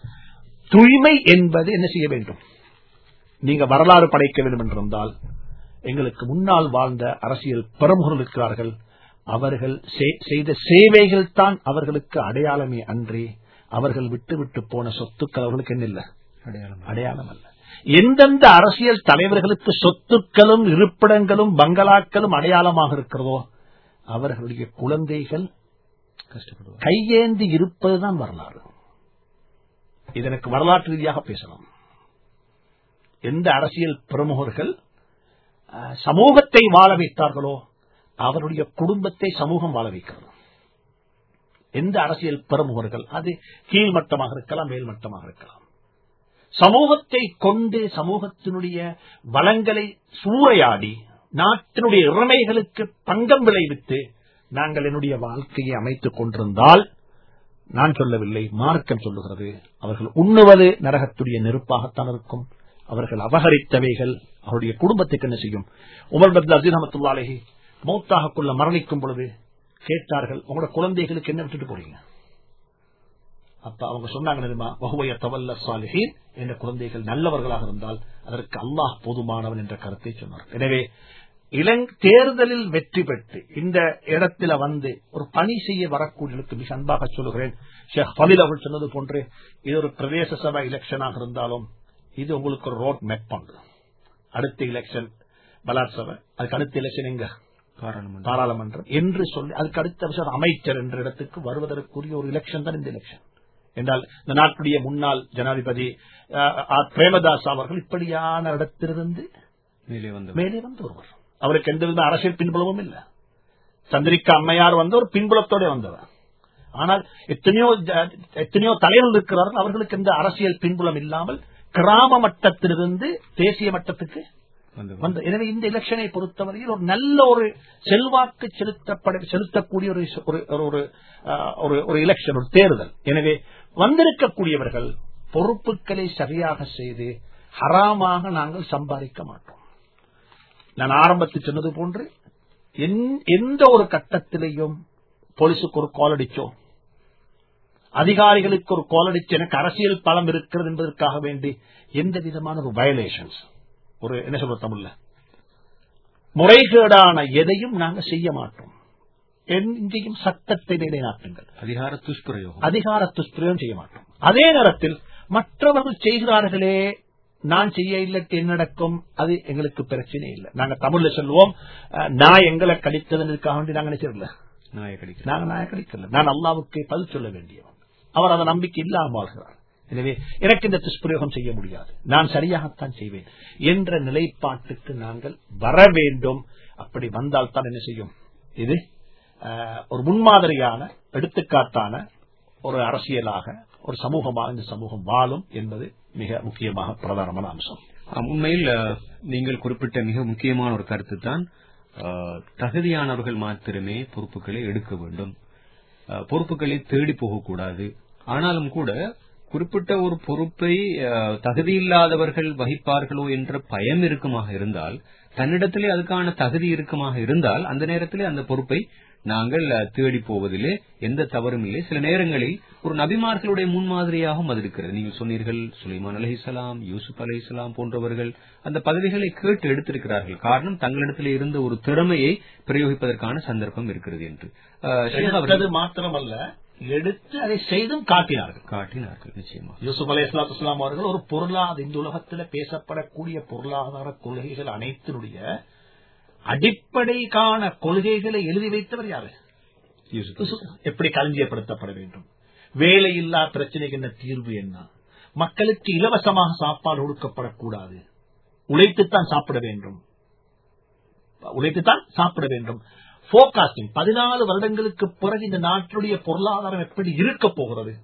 தூய்மை என்பது என்ன செய்ய வேண்டும்? நீங்க வரலாறு படைக்க வேண்டும் என்றிருந்தால் எங்களுக்கு முன்னால் வாழ்ந்த அரசியல் பிரமுகர்கள் இருக்கிறார்கள். அவர்கள் செய்- செய்த சேவைகள் தான் அவர்களுக்கு அடையாளமே அன்றி அவர்கள் விட்டு விட்டு போன சொத்துக்கள் அவர்களுக்கு என்ன இல்லை அடையாளம். அடையாளம் அல்ல. எந்தெந்த அரசியல் தலைவர்களுக்கு சொத்துக்களும் இருப்பிடங்களும் பங்களாக்களும் அடையாளமாக இருக்கிறதோ அவர்களுடைய குழந்தைகள் கையேந்தி இருப்பதுதான் வரலாறு. இதற்கு வரலாற்று ரீதியாக பேசலாம் எந்த அரசியல் பிரமுகர்கள் சமூகத்தை வாழ வைத்தார்களோ அவருடைய குடும்பத்தை சமூகம் வாழ வைக்கிறது. எந்த அரசியல் பிரமுகர்கள் அது கீழ்மட்டமாக இருக்கலாம் மேல்மட்டமாக இருக்கலாம். சமூகத்தை கொண்டு சமூகத்தினுடைய வளங்களை சூறையாடி நாட்டினுடைய இறமைகளுக்கு பங்கம் விளைவித்து நாங்கள் என்னுடைய வாழ்க்கையை அமைத்துக் கொண்டிருந்தால் நான் சொல்லவில்லை மார்க்கம் சொல்லுகிறது அவர்கள் உண்ணுவது நரகத்துடைய நெருப்பாகத்தான் இருக்கும். அவர்கள் அபகரித்தவைகள் அவருடைய குடும்பத்துக்கு என்ன செய்யும்? உமர் பத்ல அசீர் அஹமத்துல்லாலேஹி மௌத்தாக கொள்ள மரணிக்கும் பொழுது கேட்டார்கள் உங்களோட குழந்தைகளுக்கு என்ன விட்டுட்டு போறீங்க? அப்ப அவங்க சொன்னாங்க என்ற குழந்தைகள் நல்லவர்களாக இருந்தால் அதற்கு அல்லாஹ் போதுமானவன் என்ற கருத்தை சொன்னார். எனவே இளங் தேர்தலில் வெற்றி பெற்று இந்த இடத்துல வந்து ஒரு பணி செய்ய வரக்கூடியவர்களுக்கு மிக அன்பாக சொல்லுகிறேன். ஷேக் ஃபலில் அவர்கள் சொன்னது போன்று இது ஒரு பிரதேச சபை எலெக்ஷனாக இருந்தாலும் இது உங்களுக்கு ஒரு ரோட் மேப் பண்றது அடுத்த எலெக்ஷன் சபை அதுக்கு அடுத்த எலெக்ஷன் எங்க? பாராளுமன்றம். என்று சொல்லி அதுக்கு அடுத்த வருஷம் அமைச்சர் என்ற இடத்துக்கு வருவதற்குரிய ஒரு எலெக்ஷன் தான் இந்த எலெக்ஷன் என்றால் இந்த நாட்டுடைய முன்னாள் ஜனாதிபதி பிரேமதாஸ் அவர்கள் இப்படியான இடத்திலிருந்து மேலே வந்து மேலே வந்து ஒருவர். அவருக்கு எந்தவித அரசியல் பின்புலமும் இல்ல. சந்திரிகா அம்மையார் வந்து ஒரு பின்புலத்தோட வந்தவர். ஆனால் எத்தனையோ எத்தனையோ தலைவர்கள் இருக்கிறார்கள் அவர்களுக்கு எந்த அரசியல் பின்புலம் இல்லாமல் கிராம மட்டத்திலிருந்து தேசிய மட்டத்துக்கு வந்து எனவே இந்த எலெக்ஷனை பொறுத்தவரையில் ஒரு நல்ல ஒரு செல்வாக்கு செலுத்தப்பட செலுத்தக்கூடிய ஒரு ஒரு- ஒரு ஆஹ், ஒரு ஒரு எலெக்ஷன் ஒரு தேர்தல். எனவே வந்திருக்கக்கூடியவர்கள் பொறுப்புகளை சரியாக செய்து ஹராமாக நாங்கள் சம்பாதிக்க மாட்டோம். நான் ஆரம்பத்தில் சொன்னது போன்று எந்- எந்த ஒரு கட்டத்திலையும் போலீஸுக்கு ஒரு கால் அடிச்சோம் அதிகாரிகளுக்கு ஒரு கால் அடிச்சு எனக்கு அரசியல் பலம் இருக்கிறது என்பதற்காக வேண்டி எந்த விதமான ஒரு வயலேஷன்ஸ் ஒரு என்ன சொல்ற தமிழ்ல? முறைகேடான எதையும் நாங்க செய்ய மாட்டோம். இங்கேயும் சட்டத்தை நிலைநாட்டுங்கள். அதிகார துஷ்பிரயோகம். அதிகார துஷ்பிரயோகம் செய்ய மாட்டோம். அதே நேரத்தில் மற்றவர்கள் செய்கிறார்களே நான் செய்ய இல்லட்டு என்ன நடக்கும் அது எங்களுக்கு பிரச்சனை இல்லை. நாங்க தமிழ்ல சொல்லுவோம் நான் எங்களை கடித்ததற்காக வேண்டி நாங்க நினைச்சிடல நாய கடிக்க நாங்க நான் கடிக்கல. நான் அல்லாவுக்கு பதில் சொல்ல வேண்டியவன். அவர் அந்த நம்பிக்கை இல்லாமல் வாழ்கிறார். எனவே எனக்கு இந்த துஷ்பிரயோகம் செய்ய முடியாது. நான் சரியாகத்தான் செய்வேன். என்ற நிலைப்பாட்டுக்கு நாங்கள் வர வேண்டும். அப்படி வந்தால் தான் என்ன செய்யும்? இது அஹ், ஒரு முன்மாதிரியான எடுத்துக்காட்டான ஒரு அரசியலாக ஒரு சமூகமாக இந்த சமூகம் வாழும் என்பது மிக முக்கியமாக பிரதானமான அம்சம். உண்மையில் நீங்கள் குறிப்பிட்ட மிக முக்கியமான ஒரு கருத்து தான் தகுதியானவர்கள் மாத்திரமே பொறுப்புகளை எடுக்க வேண்டும். அஹ், பொறுப்புகளை தேடி போகக்கூடாது. ஆனாலும் கூட குறிப்பிட்ட ஒரு பொறுப்பை தகுதியில்லாதவர்கள் வகிப்பார்களோ என்ற பயம் இருக்குமாக இருந்தால் தன்னிடத்திலே அதுக்கான தகுதி இருக்குமாக இருந்தால் அந்த நேரத்திலே அந்த பொறுப்பை நாங்கள் தேடி போவதிலே எந்த தவறும் இல்லை. சில நேரங்களில் ஒரு நபிமார்களுடைய முன்மாதிரியாகவும் அது இருக்கிறது. நீங்கள் சொன்னீர்கள் சுலைமான் அலைஹிஸ்ஸலாம் யூசுப் அலைஹிஸ்ஸலாம் போன்றவர்கள் அந்த பதவிகளை கேட்டு எடுத்திருக்கிறார்கள். காரணம் தங்களிடத்திலே இருந்த ஒரு திறமையை பிரயோகிப்பதற்கான சந்தர்ப்பம் இருக்கிறது என்று. மாத்திரமல்ல எடுத்து அதை செய்தும் காட்டினார்கள். காட்டினார்கள் நிச்சயமா யூசுப் அலி இஸ்லாம் அவர்கள் ஒரு பொருளாதார இந்த உலகத்தில் பேசப்படக்கூடிய பொருளாதார கொள்கைகள் அனைத்தினுடைய அடிப்படைக்கான கொள்கைகளை எழுதி வைத்தவர் யாரு. எப்படி களஞ்சியப்படுத்தப்பட வேண்டும்? வேலையில்லா பிரச்சனைக்கு என்ன தீர்வு என்ன? மக்களுக்கு இலவசமாக சாப்பாடு கொடுக்கப்படக்கூடாது. உழைத்துத்தான் சாப்பிட வேண்டும். உழைத்துத்தான் சாப்பிட வேண்டும். போர்காஸ்டிங் பதினாலு வருடங்களுக்கு பிறகு இந்த நாட்டுடைய பொருளாதாரம் எப்படி இருக்க போகிறது?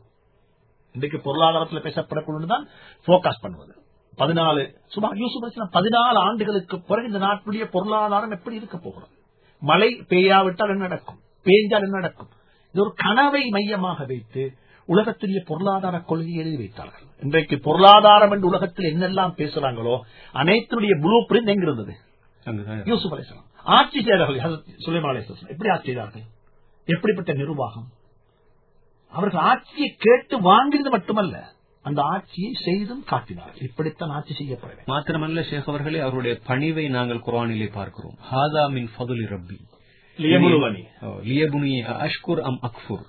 இன்றைக்கு பொருளாதாரத்தில் பேசப்படக்கூடியதுதான் போர்காஸ்ட் பண்ணுவது. பதினாலு சுமார் யூசுப் பதினாலு ஆண்டுகளுக்கு பிறகு இந்த நாட்டுடைய பொருளாதாரம் எப்படி இருக்க போகிறது? மழை பெய்யாவிட்டால் என்ன நடக்கும்? பெய்ஞ்சால் என்ன நடக்கும்? இது ஒரு கனவை மையமாக வைத்து உலகத்துடைய பொருளாதார கொள்கையை எழுதி வைத்தார்கள். இன்றைக்கு பொருளாதாரம் என்று உலகத்தில் என்னெல்லாம் பேசுறாங்களோ அனைத்துடைய ப்ளூ பிரிண்ட் எங்க இருந்தது அங்குதான் யூசுப் அலிஸ்லாம் ஆட்சி செய்தார்கள் எப்படி ஆட்சி செய்தார்கள்? எப்படிப்பட்ட நிர்வாகம்? அவர்கள் ஆட்சியை கேட்டு வாங்கினது மட்டுமல்ல அந்த ஆட்சியை செய்தும் காட்டினார்கள். இப்படித்தான் ஆட்சி செய்யப்பட மாத்திரமல்ல ஷேக் அவர்களே அவருடைய பணிவை நாங்கள் குர்ஆனிலே பார்க்கிறோம். ஹாதா மின் ஃபதுலி ரப்பி. லியபுனி அஷ்குர் அம் அக்ஃபுர்.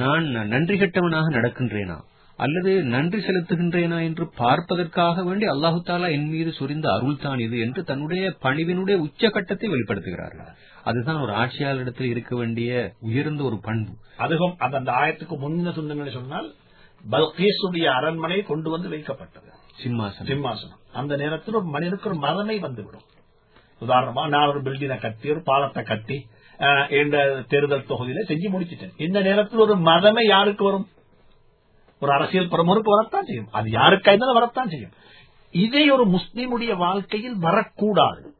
நான் நன்றி கெட்டவனாக நடக்கின்றேனா? அல்லது நன்றி செலுத்துகின்றேனா என்று பார்ப்பதற்காக வேண்டி அல்லாஹு தாலா என் மீது சொரிந்த அருள் தான் இது என்று தன்னுடைய பணிவினுடைய உச்சகட்டத்தை வெளிப்படுத்துகிறார்கள். அதுதான் ஒரு ஆட்சியாளரிடத்தில் இருக்க வேண்டிய உயர்ந்த ஒரு பண்பு. அதுவும் அந்த ஆயத்துக்கு முன்ன சொந்தங்களை சொன்னால் பல்கீசுடைய அரண்மனை கொண்டு வந்து வைக்கப்பட்டது. சிம்மாசனம். சிம்மாசனம். அந்த நேரத்தில் ஒரு மனிதனுக்கு ஒரு மதமை வந்துவிடும். உதாரணமா நான் ஒரு பில்டிங்கை கட்டி ஒரு பாலத்தை கட்டி இந்த தேர்தல் தொகுதியில செஞ்சு முடிச்சிட்டேன். இந்த நேரத்தில் ஒரு மதமை யாருக்கு வரும்? ஒரு அரசியல் பிரமுகருக்கு வரத்தான் செய்யும். அது யாருக்காயிருந்தாலும் வரத்தான் செய்யும். இதை ஒரு முஸ்லீமுடைய வாழ்க்கையில் வரக்கூடாது.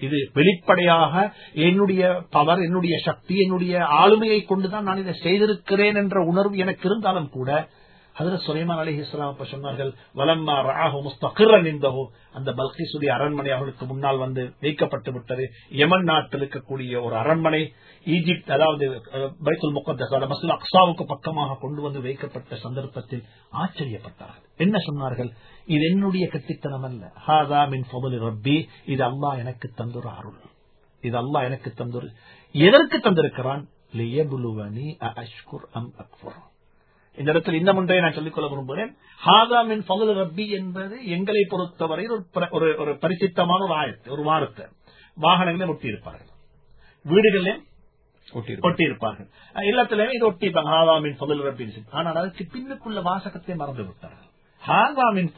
இது வெளிப்படையாக என்னுடைய பவர் என்னுடைய சக்தி என்னுடைய ஆளுமையை கொண்டுதான் நான் இதை செய்திருக்கிறேன் என்ற உணர்வு எனக்கு இருந்தாலும் கூட ஹதரத் சுலைமான் அலி இஸ்லாம் அப்ப சொன்னார்கள் வலம்மா ராஹு முஸ்தகிரன் இந்தஹோ அந்த பல்கிசுடைய அரண்மனை அவர்களுக்கு முன்னால் வந்து வைக்கப்பட்டு விட்டது. யமன் நாட்டில் இருக்கக்கூடிய ஒரு அரண்மனை ஈஜிப்ட் அதாவது பைத்துல் முகத்தோட மசூல் அக்ஸாவுக்கு பக்கமாக கொண்டு வந்து வைக்கப்பட்ட சந்தர்ப்பத்தில் ஆச்சரியப்பட்டார்கள். என்ன சொன்னார்கள்? இது என்னுடைய கட்டித்தனம் அல்ல. ஹாதா மின் ரப்பி. இது அல்லா எனக்கு தந்துரு அருள். இது அல்லா எனக்கு தந்துரு எதற்கு தந்திருக்கிறான்? லியபுலுவனி அஷ்குர் அம் அக்ஃபுர். இந்த இடத்தில் இன்னும் ஒன்றை நான் சொல்லிக்கொள்ள விரும்புகிறேன். ஹாதா மின் ஃபதுல் ரப்பி என்பது எங்களை பொறுத்தவரையில் ஒரு ஒரு பரிசித்தமான ஒரு ஆயத்து ஒரு வாரத்தை. வாகனங்களே ஒட்டி இருப்பார்கள் வீடுகளிலே ஒட்டியிருப்பார். ஒட்டி இருப்பார்கள் இல்லத்திலேயே இது ஒட்டிப்பாங்க ஹாதாமின் ஃபதுல் ரப்பின்னு. ஆனால் அதற்கு பின்னுக்குள்ள வாசகத்தை மறந்து விட்டார்கள். ஹாதாமின்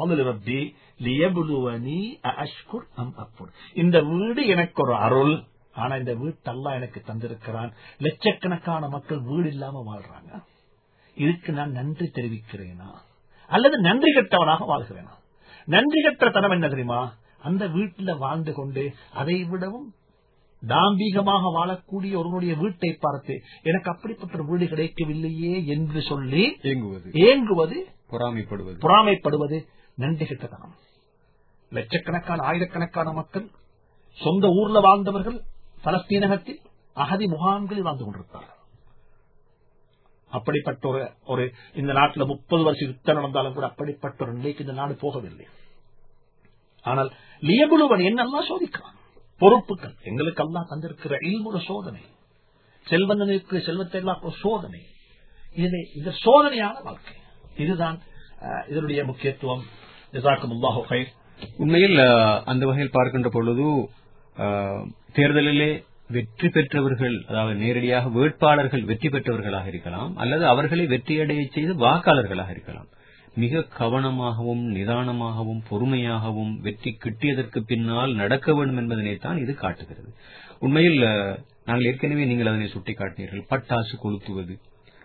இந்த வீடு எனக்கு ஒரு அருள். ஆனா இந்த வீட்டெல்லாம் எனக்கு தந்திருக்கிறான். லட்சக்கணக்கான மக்கள் வீடு இல்லாம வாழ்றாங்க. இதுக்கு நான் நன்றி தெரிவிக்கிறேனா? அல்லது நன்றி கெட்டவனாக வாழ்கிறேனா? நன்றி கெட்ட தனம் என்ன தெரியுமா? அந்த வீட்டில் வாழ்ந்து கொண்டு அதை விடவும் தாம்பீகமாக வாழக்கூடிய ஒருவனுடைய வீட்டை பார்த்து எனக்கு அப்படிப்பட்ட வீடு கிடைக்கவில்லையே என்று சொல்லி ஏங்குவது. ஏங்குவது பொறாமைப்படுவது. பொறாமைப்படுவது நன்றி கெட்டதனம் லட்சக்கணக்கான ஆயிரக்கணக்கான மக்கள் சொந்த ஊர்ல வாழ்ந்தவர்கள் பலஸ்தீனகத்தில் அகதி முகாம்களில் வாழ்ந்து கொண்டிருக்கிறார்கள். அப்படிப்பட்ட ஒரு ஒரு இந்த நாட்டில் முப்பது வருஷம் யுத்தம் நடந்தாலும் கூட அப்படிப்பட்ட ஒரு நிலைக்கு இந்த நாடு போகவில்லை. ஆனால் லியபுலுவன் என்னெல்லாம் சோதிக்கிறான்? பொறுப்புகள். எங்களுக்கு எல்லாம் தந்திருக்கிற இல்முற சோதனை செல்வந்தனுக்கு செல்வத்தை எல்லாம் சோதனை. இது இந்த சோதனையான வாழ்க்கை. இதுதான் இதனுடைய முக்கியத்துவம். உண்மையில் அந்த வகையில் பார்க்கின்ற பொழுது தேர்தலிலே வெற்றி பெற்றவர்கள் அதாவது நேரடியாக வேட்பாளர்கள் வெற்றி பெற்றவர்களாக இருக்கலாம் அல்லது அவர்களை வெற்றியடைய செய்த வாக்காளர்களாக இருக்கலாம். மிக கவனமாகவும் நிதானமாகவும் பொறுமையாகவும் வெற்றி கிட்டியதற்கு பின்னால் நடக்க வேண்டும் என்பதனைத்தான் இது காட்டுகிறது. உண்மையில் நாங்கள் ஏற்கனவே நீங்கள் அதனை சுட்டிக்காட்டினீர்கள். பட்டாசு கொளுத்துவது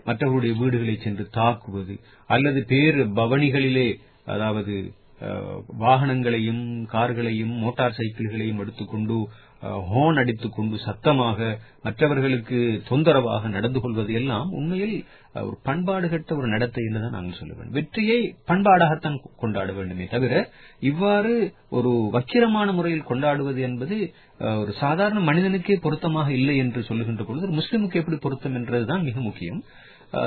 மற்றவர்களுடைய வீடுகளை சென்று தாக்குவது அல்லது பேர் பவனிகளிலே அதாவது வாகனங்களையும் கார்களையும் மோட்டார் சைக்கிள்களையும் எடுத்துக்கொண்டு அஹ், அடித்துக் அடித்துக்கொண்டு சத்தமாக மற்றவர்களுக்கு தொந்தரவாக நடந்து கொள்வது எல்லாம் உண்மையில் ஒரு பண்பாடு கட்ட ஒரு நடத்தை என்றுதான் நாங்கள் சொல்லுவேன் வெற்றியை பண்பாடாகத்தான் கொண்டாட வேண்டுமே தவிர இவ்வாறு ஒரு வக்கிரமான முறையில் கொண்டாடுவது என்பது அஹ், ஒரு சாதாரண மனிதனுக்கே பொருத்தமாக இல்லை என்று சொல்லுகின்ற பொழுது ஒரு முஸ்லிமுக்கு எப்படி பொருத்தம் என்றதுதான் மிக முக்கியம்.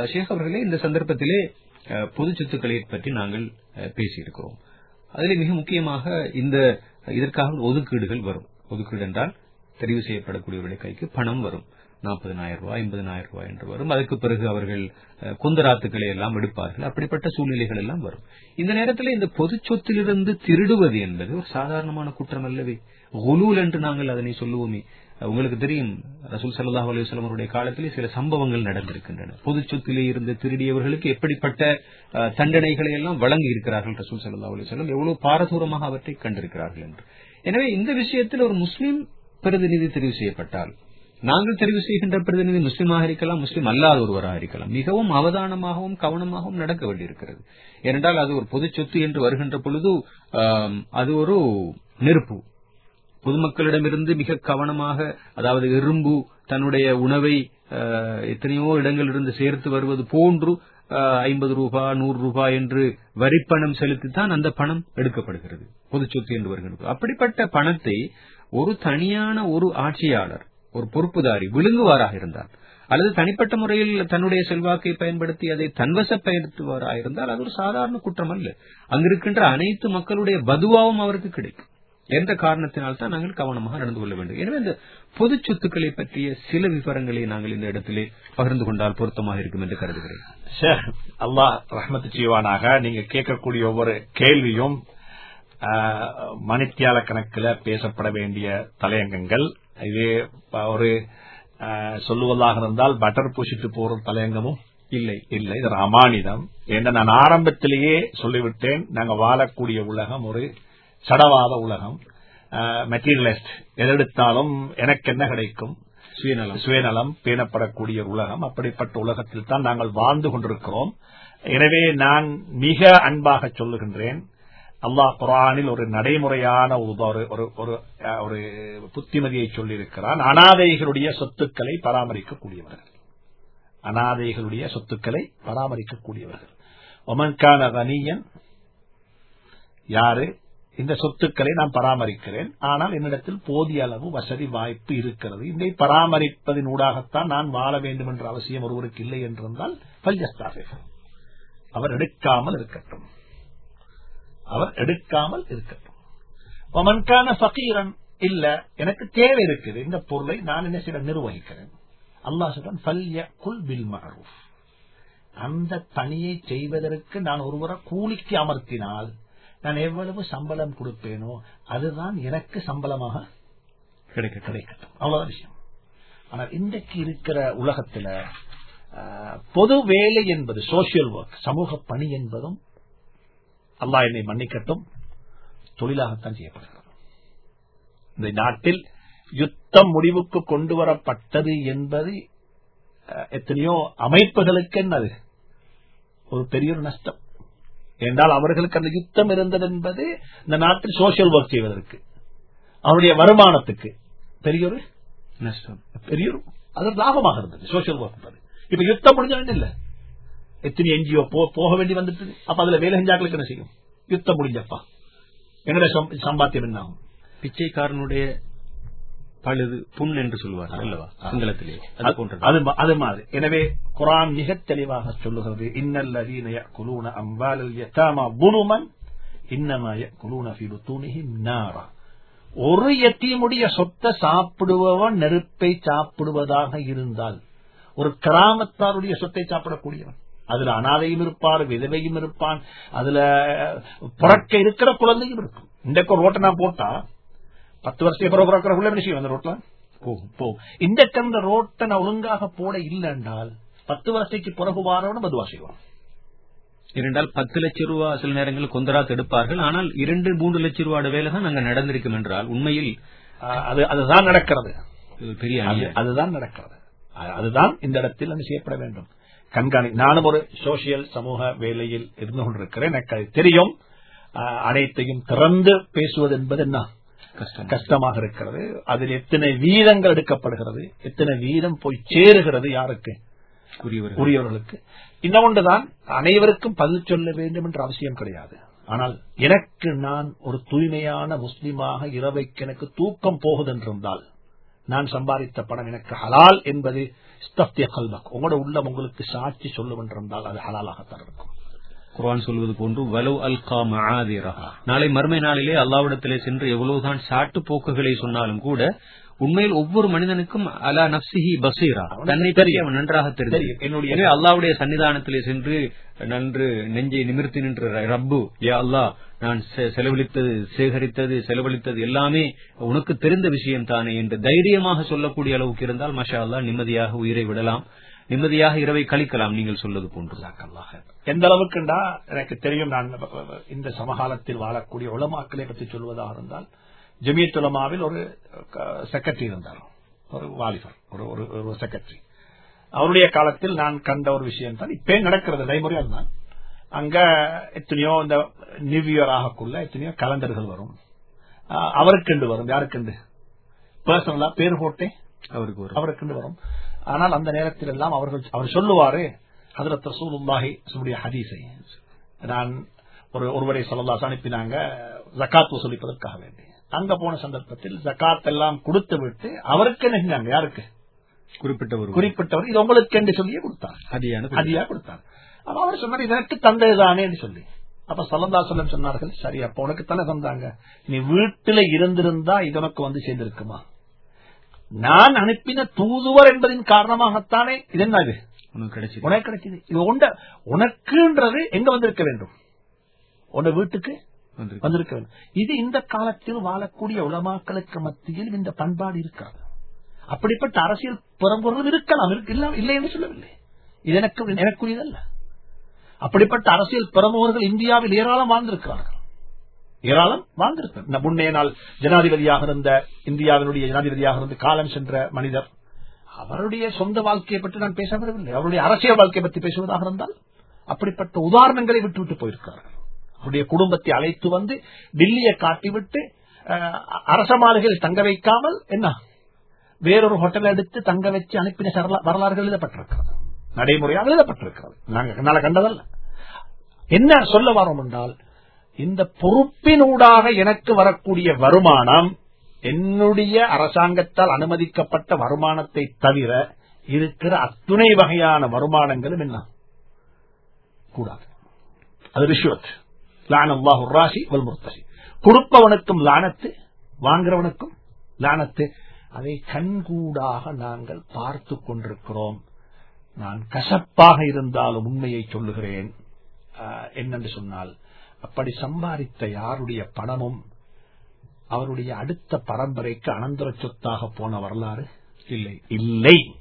ஷேக் அவர்களே இந்த சந்தர்ப்பத்திலே அஹ், பொது சொத்துக்களை பற்றி நாங்கள் அஹ், பேசியிருக்கிறோம். அதில் மிக முக்கியமாக இந்த இதற்காக ஒதுக்கீடுகள் வரும். ஒதுக்கீடு என்றால் தெரிவு செய்யப்படக்கூடியவருடைய கைக்கு பணம் வரும். நாற்பதனாயிரம் ரூபாய் ஐம்பதனாயிரம் ரூபாய் என்று வரும். அதுக்கு பிறகு அவர்கள் குந்தராத்துக்களை எல்லாம் எடுப்பார்கள். அப்படிப்பட்ட சூழ்நிலைகள் எல்லாம் வரும். இந்த நேரத்தில் இந்த பொது சொத்திலிருந்து திருடுவது என்பது ஒரு சாதாரணமான குற்றம் அல்லவே குலூல் என்று நாங்கள் அதனை சொல்லுவோமே. உங்களுக்கு தெரியும் ரசூல் சல்லாஹ் அலுவலம் அவருடைய காலத்திலே சில சம்பவங்கள் நடந்திருக்கின்றன. பொது சொத்திலே இருந்து திருடியவர்களுக்கு எப்படிப்பட்ட தண்டனைகளை எல்லாம் வழங்கி இருக்கிறார்கள் ரசூல் சல்லா அலுவலம் எவ்வளவு பாரதூரமாக அவற்றை கண்டிருக்கிறார்கள் என்று. எனவே இந்த விஷயத்தில் ஒரு முஸ்லீம் பிரதிநிதி தெரிவு செய்யப்பட்டால் நாங்கள் தெரிவு செய்கின்ற பிரதிநிதி முஸ்லீமாக இருக்கலாம் முஸ்லீம் அல்லாத ஒருவராக இருக்கலாம். மிகவும் அவதானமாகவும் கவனமாகவும் நடக்க வேண்டியிருக்கிறது. ஏனென்றால் அது ஒரு பொது சொத்து என்று வருகின்ற பொழுது அது ஒரு நெருப்பு. பொதுமக்களிடமிருந்து மிக கவனமாக அதாவது எறும்பு தன்னுடைய உணவை எத்தனையோ இடங்களிலிருந்து சேர்த்து வருவது போன்று ஐம்பது ரூபாய் நூறு ரூபாய் என்று வரிப்பணம் செலுத்தித்தான் அந்த பணம் எடுக்கப்படுகிறது. பொது சொத்து என்று வருகிறது அப்படிப்பட்ட பணத்தை ஒரு தனியான ஒரு ஆட்சியாளர் ஒரு பொறுப்புதாரி விழுங்குவாராக இருந்தார் அல்லது தனிப்பட்ட முறையில் தன்னுடைய செல்வாக்கை பயன்படுத்தி அதை தன்வசப்படுத்துவாராக இருந்தால் அது ஒரு சாதாரண குற்றம் அல்ல. அங்கிருக்கின்ற அனைத்து மக்களுடைய பதுவாவும் அவருக்கு கிடைக்கும். எந்த காரணத்தினால் தான் நாங்கள் கவனமாக நடந்து கொள்ள வேண்டும். எனவே இந்த பொது சொத்துக்களை பற்றிய சில விவரங்களை நாங்கள் இந்த இடத்திலே பகிர்ந்து கொண்டால் பொருத்தமாக இருக்கும் என்று கருதுகிறேன். அல்லாஹ் ரஹமத்து ஜீவானாக நீங்க கேட்கக்கூடிய ஒவ்வொரு கேள்வியும் மணித்தியால கணக்கில் பேசப்பட வேண்டிய தலையங்கங்கள். இதே ஒரு சொல்லுவதாக இருந்தால் பட்டர் பூசிட்டு போற தலையங்கமும் இல்லை இல்லை. இது ஒரு அமானிதம் ஏன்னா நான் ஆரம்பத்திலேயே சொல்லிவிட்டேன் நாங்க வாழக்கூடிய உலகம் ஒரு சடவாத உலகம். மெட்டீரியலிஸ்ட் எதெடுத்தாலும் எனக்கு என்ன கிடைக்கும்? சுயநலம். சுயநலம் பேணப்படக்கூடிய உலகம். அப்படிப்பட்ட உலகத்தில் தான் நாங்கள் வாழ்ந்து கொண்டிருக்கிறோம். எனவே நான் மிக அன்பாக சொல்லுகின்றேன். அல்லாஹ் குரானில் ஒரு நடைமுறையான ஒரு ஒரு- புத்திமதியை சொல்லியிருக்கிறான். அனாதைகளுடைய சொத்துக்களை பராமரிக்கக்கூடியவர்கள். அனாதைகளுடைய சொத்துக்களை பராமரிக்கக்கூடியவர்கள். ஒமன்கான கனியன் யாரு? இந்த சொத்துக்களை நான் பராமரிக்கிறேன். ஆனால் என்னிடத்தில் போதிய அளவு வசதி வாய்ப்பு இருக்கிறது. இதை பராமரிப்பதின் ஊடாகத்தான் நான் வாழ வேண்டும் என்ற அவசியம் ஒருவருக்கு இல்லை என்றிருந்தால் பல்யஸ்தாஃபிக். அவர் எடுக்காமல் இருக்கட்டும். அவர் எடுக்காமல் இருக்கட்டும். ஒமன்கான ஃபகீரன் இல்ல எனக்கு தேவை இருக்குது. இந்த பொருளை நான் என்ன செய்ய நிர்வகிக்கிறேன். அல்லாஹ் சொல்றான் "ஃபல்யகுல் பில் மஅரூஃப்." அந்த பணியை செய்வதற்கு நான் ஒருவரை கூலிக்கு அமர்த்தினால் நான் எவ்வளவு சம்பளம் கொடுப்பேனோ அதுதான் எனக்கு சம்பளமாக கிடைக்க கிடைக்கட்டும். அவ்வளவுதான் விஷயம். ஆனால் இன்றைக்கு இருக்கிற உலகத்துல ஆஹ், பொது வேலை என்பது சோசியல் ஒர்க் சமூக பணி என்பதும் அல்லாஹ் என்னை மன்னிக்கட்டும். தொழிலாகத்தான் செய்யப்படுகிறது. இந்த நாட்டில் யுத்தம் முடிவுக்கு கொண்டு வரப்பட்டது என்பது எத்தனையோ அமைப்புகளுக்கு என்னது? ஒரு பெரிய ஒரு நஷ்டம். என்றால் அவர்களுக்கு அந்த யுத்தம் இருந்தது என்பது இந்த நாட்டில் சோசியல் ஒர்க் செய்வதற்கு அவருடைய வருமானத்துக்கு பெரிய ஒரு நஷ்டம். பெரிய அது லாபமாக இருந்தது சோசியல் ஒர்க் இப்ப யுத்தம் முடிஞ்ச இல்ல எத்தனை என்ஜிஓ போக வேண்டி வந்துட்டு அப்ப அதுல வேலை செஞ்சாக்களுக்கு என்ன செய்யும்? யுத்தம் முடிஞ்சப்பா. எங்களுடைய சம்- சம்பாத்தியம் என்ன? ஆகும் பிச்சைக்காரனுடைய பழுது புண் என்று அல்லவா? சிங்களத்திலே. அது மாதிரி. எனவே குரான் மிக தெளிவாக சொல்லுகிறது இன்னல்லதீன குலூன அம்பாலல் யதாமா புனுமன் இன்னமா குலூன நாரா. ஒரு எத்தீமுடைய சொத்தை சாப்பிடுபவன் நெருப்பை சாப்பிடுவதாக இருந்தால் ஒரு கிராமத்தாருடைய சொத்தை சாப்பிடக்கூடியவன் அதுல அனாதையும் இருப்பார் விதவையும் இருப்பான் அதுல புறக்க இருக்கிற குழந்தையும் இருக்கும். இன்றைக்கு ரோட்டை நான் போட்டா பத்து வருஷம் பிறகு பிறக்கிற பிள்ளை என்ன செய்யும் அந்த ரோட்ல? போகும் போகும். இந்த கந்த ரோட்டை நான் ஒழுங்காக போட இல்லை என்றால் பத்து வருஷத்துக்கு பிறகு வாரவனும் பதுவா செய்வான். இரண்டால் பத்து லட்சம் ரூபாய் சில நேரங்களில் கொந்தராத் எடுப்பார்கள். ஆனால் இரண்டு மூன்று லட்சம் ரூபாய் வேலை தான் அங்க நடந்திருக்கும் என்றால் உண்மையில் அது அதுதான் நடக்கிறது. பெரிய அதுதான் நடக்கிறது. அதுதான் இந்த இடத்தில் அது செய்யப்பட வேண்டும். கண்காணி நானும் ஒரு சோசியல் சமூக வேலையில் இருந்து கொண்டிருக்கிறேன். எனக்கு அது தெரியும். அனைத்தையும் திறந்து பேசுவது என்பது என்ன? கஷ்டம். கஷ்டமாக இருக்கிறது. அதில் எத்தனை வீதங்கள் எடுக்கப்படுகிறது எத்தனை வீதம் போய் சேருகிறது யாருக்கு? உரியவர்கள் உரியவர்களுக்கு. இந்த ஒன்றுதான் அனைவருக்கும் பதில் சொல்ல வேண்டும் என்ற அவசியம் கிடையாது. ஆனால் எனக்கு நான் ஒரு தூய்மையான முஸ்லிமாக இரவைக்கு எனக்கு தூக்கம் போகுதென்றிருந்தால் நான் சம்பாதித்த பணம் எனக்கு ஹலால் என்பது ஸ்தப்திய உங்களோட உள்ளம் உங்களுக்கு சாட்சி சொல்லும் என்றிருந்தால் அது ஹலாலாகத்தான் இருக்கும். குர்ஆன் சொல்வது போன்று அல்கா நாளை மறுமை நாளிலே அல்லாவிடத்திலே சென்று எவ்வளவுதான் சாட்டு போக்குகளை சொன்னாலும் கூட உண்மையில் ஒவ்வொரு மனிதனுக்கும் அலா நப்சிஹி பசீரா. தன்னை பற்றி அவன் நன்றாக தெரியும். தெரியும். என்னுடைய- அல்லாவுடைய சன்னிதானத்திலே சென்று நன்று நெஞ்சை நிமிர்த்தி நின்ற ரப்பு யா அல்லாஹ் நான் செலவழித்தது சேகரித்தது செலவழித்தது எல்லாமே உனக்கு தெரிந்த விஷயம் தானே என்று தைரியமாக சொல்லக்கூடிய அளவுக்கு இருந்தால் மஷா அல்லா நிம்மதியாக உயிரை விடலாம். நிம்மதியாக இரவை கழிக்கலாம் நீங்கள் சொல்வது போன்று. எந்த அளவுக்குண்டா? எனக்கு தெரியும் நான் இந்த சமகாலத்தில் வாழக்கூடிய உலமாக்களை பற்றி சொல்வதாக இருந்தால் ஜமியத் உலமாவில் ஒரு செக்ரட்டரி இருந்தார். ஒரு வாலிபர் ஒரு ஒரு செக்ரட்டரி அவருடைய காலத்தில் நான் கண்ட ஒரு விஷயம் தான் இப்பே நடக்கிறது நடைமுறையால் தான் அங்க எத்தனையோ இந்த நியூ இயர் ஆகக்குள்ள எத்தனையோ கலண்டர்கள் வரும். அவருக்கெண்டு வரும். யாருக்கெண்டு பர்சனலா பேர் போட்டே அவருக்கு ஒரு அவருக்குண்டு வரும். ஆனால் அந்த நேரத்தில் எல்லாம் அவர்கள் அவர் சொல்லுவாரு ஹதரத் ரசூலுல்லாஹி சொல்லுடைய ஹதீஸை. நான் ஒரு ஒருவரை சொல்லலாஸ் அனுப்பினாங்க ஜக்காத் வசூலிப்பதற்காக வேண்டி. அங்க போன சந்தர்ப்பத்தில் ஜக்காத் எல்லாம் கொடுத்து விட்டு அவருக்கு என்ன செஞ்சாங்க யாருக்கு? குறிப்பிட்ட ஒரு குறிப்பிட்டவர். இது உங்களுக்கு என்று சொல்லியே கொடுத்தார். அதியா கொடுத்தார். அப்ப அவர் சொன்னார் இது எனக்கு தந்ததுதானே சொல்லி. அப்ப சல்லந்தா சொல்லம் சொன்னார்கள் சரி அப்ப உனக்கு தானே தந்தாங்க நீ வீட்டுல இருந்திருந்தா இது உனக்கு வந்து சேர்ந்திருக்குமா? நான் அனுப்பின தூதுவர் என்பதின் காரணமாகத்தானே இது என்ன இது? உனக்கு கிடைச்சது. இது உண்ட உனக்குன்றது எங்க வந்திருக்க வேண்டும்? உன்ன வீட்டுக்கு வந்திருக்கு. வேண்டும். இது இந்த காலத்தில் வாழக்கூடிய உலமாக்களுக்கு மத்தியில் இந்த பண்பாடு இருக்காது. அப்படிப்பட்ட அரசியல் புறம்பொருளும் இருக்கலாம் இருக்கு- இல்ல- இல்லை என்று சொல்லவில்லை. இது எனக்கு எனக்குரியதல்ல. அப்படிப்பட்ட அரசியல் பிரமுகர்கள் இந்தியாவில் ஏராளம் வாழ்ந்திருக்கிறார்கள். ஏராளம் வாழ்ந்திருக்கிறார் முன்னே நாள் ஜனாதிபதியாக இருந்த இந்தியாவினுடைய ஜனாதிபதியாக இருந்த காலம் சென்ற மனிதர் அவருடைய சொந்த வாழ்க்கையை பற்றி நான் பேச வரவில்லை அவருடைய அரசியல் வாழ்க்கையை பற்றி பேசுவதாக இருந்தால் அப்படிப்பட்ட உதாரணங்களை விட்டுவிட்டு போயிருக்கிறார்கள். அவருடைய குடும்பத்தை அழைத்து வந்து டில்லியை காட்டிவிட்டு அரச மாளிகையில் தங்க வைக்காமல் என்ன? வேறொரு ஹோட்டல் எடுத்து தங்க வச்சு அனுப்பின வரலாறுகள் எழுதப்பட்டிருக்கிறது. நடைமுறையாக எழுதப்பட்டிருக்கிறது நாங்கள் கண்டதல்ல. என்ன சொல்ல வரோம் என்றால் இந்த பொறுப்பினூடாக எனக்கு வரக்கூடிய வருமானம் என்னுடைய அரசாங்கத்தால் அனுமதிக்கப்பட்ட வருமானத்தை தவிர இருக்கிற அத்துணை வகையான வருமானங்களும் என்ன? கூடாது. அது ரிஷ்வத். லானம் அல்லாஹு ராசி வல் கொடுப்பவனுக்கும் லானத்து வாங்குறவனுக்கும் லானத்து. அதை கண்கூடாக நாங்கள் பார்த்து கொண்டிருக்கிறோம். நான் கசப்பாக இருந்தாலும் உண்மையை சொல்லுகிறேன். என்னென்று சொன்னால் அப்படி சம்பாதித்த யாருடைய பணமும் அவருடைய அடுத்த பரம்பரைக்கு அனந்தர சொத்தாக போன வரலாறு? இல்லை. இல்லை.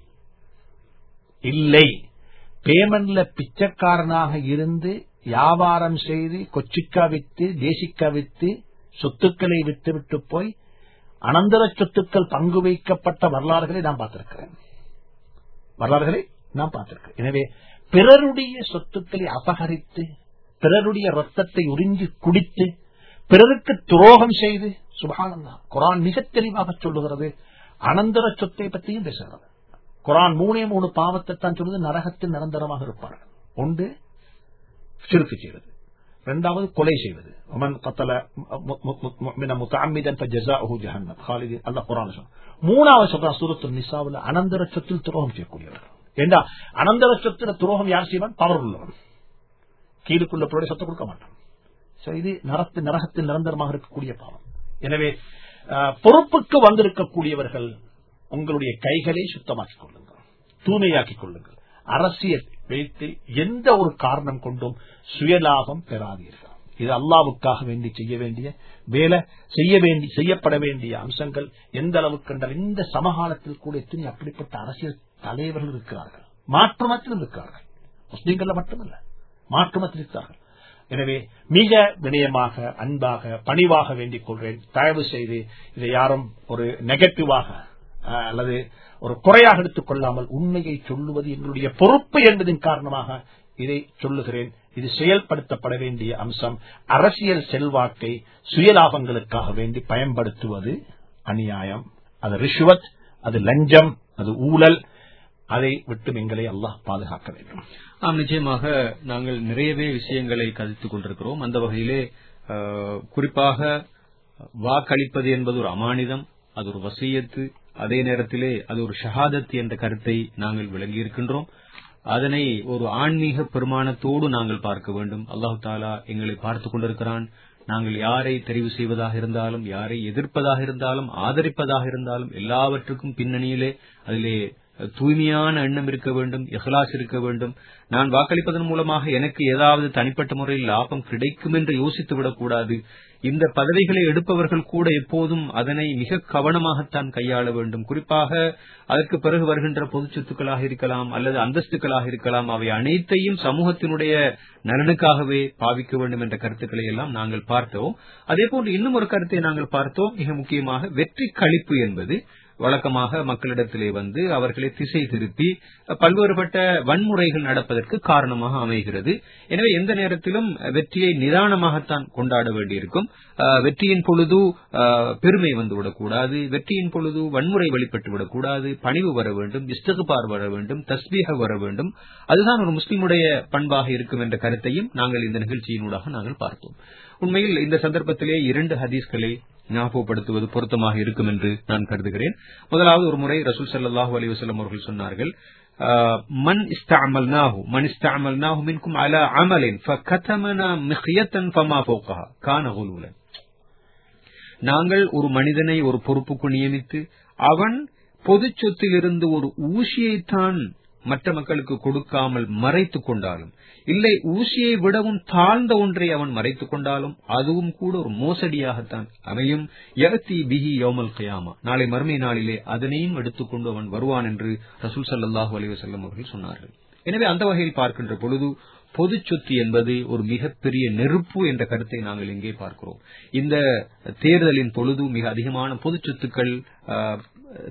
இல்லை. பேமெண்ட்ல பிச்சைக்காரனாக இருந்து வியாபாரம் செய்து கொச்சிக்கா வித்து தேசிக்கா வித்து சொத்துக்களை விட்டு விட்டு போய் அனந்தர சொத்துக்கள் பங்கு வைக்கப்பட்ட வரலாறுகளை நான் பார்த்திருக்கிறேன். வரலாறுகளை நான் பார்த்திருக்கிறேன் எனவே பிறருடைய சொத்துக்களை அபகரித்து பிறருடைய ரத்தத்தை உறிஞ்சி குடித்து பிறருக்கு துரோகம் செய்து சுபகானந்தா குரான் மிக தெளிவாக சொல்லுகிறது. அனந்தர சொத்தை பற்றியும் பேசுகிறது. குரான் மூணே மூணு பாவத்தை தான் சொல்வது நரகத்தில் நிரந்தரமாக இருப்பார்கள். ஒன்று சிறுக்கு செய்வது. இரண்டாவது கொலை செய்வது. மூணாவது சொல்றான் சூரத்து நிசாவில் அனந்தர சொத்தில் துரோகம் செய்யக்கூடியவர்கள் ஏண்டா? அனந்தர சொத்துல துரோகம் யார் செய்வான்? பவர் உள்ளவன் கீழுக்குள்ள பிள்ளை சொத்தை கொடுக்க மாட்டான். இது நரத்து நரகத்தில் நிரந்தரமாக இருக்கக்கூடிய பாவம். எனவே பொறுப்புக்கு வந்திருக்கக்கூடியவர்கள் உங்களுடைய கைகளை சுத்தமாக்கிக் கொள்ளுங்கள். தூய்மையாக்கிக் கொள்ளுங்கள். அரசியல் வைத்து எந்த ஒரு காரணம் கொண்டும் சுயலாபம் பெறாதீர்கள். இது அல்லாவுக்காக வேண்டி செய்ய வேண்டிய வேலை செய்ய வேண்டி செய்யப்பட வேண்டிய அம்சங்கள் எந்த அளவுக்கு என்றால் இந்த சமகாலத்தில் கூட எத்தனை அப்படிப்பட்ட அரசியல் தலைவர்கள் இருக்கிறார்கள். மாற்றுமத்தில் இருக்கிறார்கள். முஸ்லீம்கள் மட்டுமல்ல மாற்றுமத்தில் இருக்கிறார்கள். எனவே மிக வினயமாக அன்பாக பணிவாக வேண்டிக் கொள்கிறேன். தயவு செய்து இதை யாரும் ஒரு நெகட்டிவாக அல்லது ஒரு குறையாக எடுத்துக் கொள்ளாமல் உண்மையை சொல்லுவது எங்களுடைய பொறுப்பு என்பதன் காரணமாக இதை சொல்லுகிறேன். இது செயல்படுத்தப்பட வேண்டிய அம்சம். அரசியல் செல்வாக்கை சுயலாபங்களுக்காக வேண்டி பயன்படுத்துவது அநியாயம். அது ரிஷுவத் அது லஞ்சம் அது ஊழல். அதை விட்டு எங்களை அல்லாஹ் பாதுகாக்க வேண்டும். ஆம் நிச்சயமாக நாங்கள் நிறையவே விஷயங்களை கதித்துக் கொண்டிருக்கிறோம். அந்த வகையிலே குறிப்பாக வாக்களிப்பது என்பது ஒரு அமானிதம் அது ஒரு வசியத்து அதே நேரத்திலே அது ஒரு ஷஹாதத் என்ற கருத்தை நாங்கள் விளங்கியிருக்கின்றோம். அதனை ஒரு ஆன்மீக பெருமானத்தோடு நாங்கள் பார்க்க வேண்டும். அல்லாஹு தாலா எங்களை பார்த்துக் கொண்டிருக்கிறான். நாங்கள் யாரை தெரிவு செய்வதாக இருந்தாலும் யாரை எதிர்ப்பதாக இருந்தாலும் ஆதரிப்பதாக இருந்தாலும் எல்லாவற்றுக்கும் பின்னணியிலே அதிலே தூய்மையான எண்ணம் இருக்க வேண்டும் இஹ்லாஸ் இருக்க வேண்டும். நான் வாக்களிப்பதன் மூலமாக எனக்கு ஏதாவது தனிப்பட்ட முறையில் லாபம் கிடைக்கும் என்று யோசித்து விடக்கூடாது. இந்த பதவிகளை எடுப்பவர்கள் கூட எப்போதும் அதனை மிக கவனமாகத்தான் கையாள வேண்டும். குறிப்பாக அதற்கு பிறகு வருகின்ற பொது சொத்துக்களாக இருக்கலாம் அல்லது அந்தஸ்துக்களாக இருக்கலாம். அவை அனைத்தையும் சமூகத்தினுடைய நலனுக்காகவே பாவிக்க வேண்டும் என்ற கருத்துக்களை எல்லாம் நாங்கள் பார்த்தோம். அதே போன்று இன்னும் ஒரு கருத்தை நாங்கள் பார்த்தோம். மிக முக்கியமாக வெற்றி கழிப்பு என்பது வழக்கமாக மக்களிடத்திலே வந்து அவர்களை திசை திருப்பி பல்வேறுபட்ட வன்முறைகள் நடப்பதற்கு காரணமாக அமைகிறது. எனவே எந்த நேரத்திலும் வெற்றியை நிதானமாகத்தான் கொண்டாட வேண்டியிருக்கும். வெற்றியின் பொழுது பெருமை வந்துவிடக்கூடாது வெற்றியின் பொழுது வன்முறை வெளிப்பட்டு விடக்கூடாது பணிவு வர வேண்டும் இஸ்தகுபார் வர வேண்டும் தஸ்பீக வர வேண்டும். அதுதான் ஒரு முஸ்லிமுடைய பண்பாக இருக்கும் என்ற கருத்தையும் நாங்கள் இந்த நிகழ்ச்சியினூடாக நாங்கள் பார்த்தோம் உண்மையில் இந்த சந்தர்ப்பத்திலே இரண்டு ஹதீஸ்களை ஞாபகப்படுத்துவது பொருத்தமாக இருக்கும் என்று நான் கருதுகிறேன். முதலாவது ஒரு முறை ரசூல் சல்லாஹூ அலைஹி வஸல்லம் அவர்கள் சொன்னார்கள் மன் இஸ்தஅமல்னாஹு மன் இஸ்தஅமல்னாஹு மின்கும் அலா அமலின் ஃபகதமனா மிக்யத்தன் ஃபமா ஃபௌகஹா. கான குலூலன் நாங்கள் ஒரு மனிதனை ஒரு பொறுப்புக்கு நியமித்து அவன் பொது சொத்திலிருந்து ஒரு ஊசியைத்தான் மற்ற மக்களுக்கு கொடுக்காமல் மறைத்துக் கொண்டாலும் இல்லை ஊசியை விடவும் தாழ்ந்த ஒன்றை அவன் மறைத்துக் கொண்டாலும் அதுவும் கூட ஒரு மோசடியாகத்தான் அமையும். யகத்தி பிஹி யோமல் கயாமா. நாளை மறுமை நாளிலே அதனையும் எடுத்துக்கொண்டு அவன் வருவான் என்று ரசூல் ஸல்லல்லாஹு அலிவசல்லம் அவர்கள் சொன்னார்கள். எனவே அந்த வகையில் பார்க்கின்ற பொழுது பொது சொத்து என்பது ஒரு மிகப்பெரிய நெருப்பு என்ற கருத்தை நாங்கள் இங்கே பார்க்கிறோம். இந்த தேர்தலின் பொழுது மிக அதிகமான பொது சொத்துக்கள் ஆஹ்,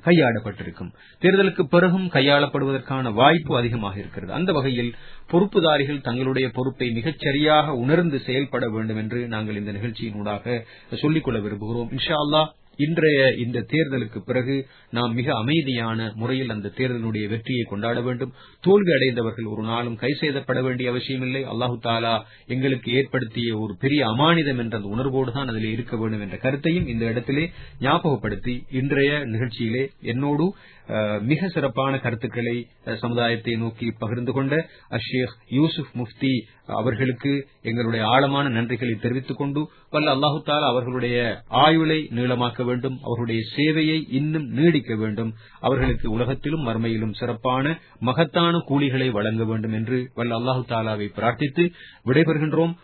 கையாடப்பட்டிருக்கும் தேர்தலுக்கு பிறகும் கையாளப்படுவதற்கான வாய்ப்பு அதிகமாக இருக்கிறது. அந்த வகையில் பொறுப்புதாரிகள் தங்களுடைய பொறுப்பை மிகச் சரியாக உணர்ந்து செயல்பட வேண்டும் என்று நாங்கள் இந்த நிகழ்ச்சியினூடாக சொல்லிக்கொள்ள விரும்புகிறோம். இன்ஷா அல்லாஹ் இன்றைய இந்த தேர்தலுக்கு பிறகு நாம் மிக அமைதியான முறையில் அந்த தேர்தலுடைய வெற்றியை கொண்டாட வேண்டும். தோல்வி அடைந்தவர்கள் ஒரு நாளும் கை செய்தப்பட வேண்டிய அவசியமில்லை. அல்லாஹு தாலா எங்களுக்கு ஏற்படுத்திய ஒரு பெரிய அமானிதம் என்ற அந்த உணர்வோடு தான் அதில் இருக்க வேண்டும் என்ற கருத்தையும் இந்த இடத்திலே ஞாபகப்படுத்தி இன்றைய நிகழ்ச்சியிலே என்னோடு மிக சிறப்பான கருத்துக்களை சமுதாயத்தை நோக்கி பகிர்ந்து கொண்ட அஷேக் யூசுப் முஃப்தி அவர்களுக்கு எங்களுடைய ஆழமான நன்றிகளை தெரிவித்துக் கொண்டு வல்ல அல்லாஹு தாலா அவர்களுடைய ஆயுளை நீளமாக்க வேண்டும் அவர்களுடைய சேவையை இன்னும் நீடிக்க வேண்டும் அவர்களுக்கு உலகத்திலும் மறுமையிலும் சிறப்பான மகத்தான கூலிகளை வழங்க வேண்டும் என்று வல்ல அல்லாஹு தாலாவை பிரார்த்தித்து விடைபெறுகின்றோம்.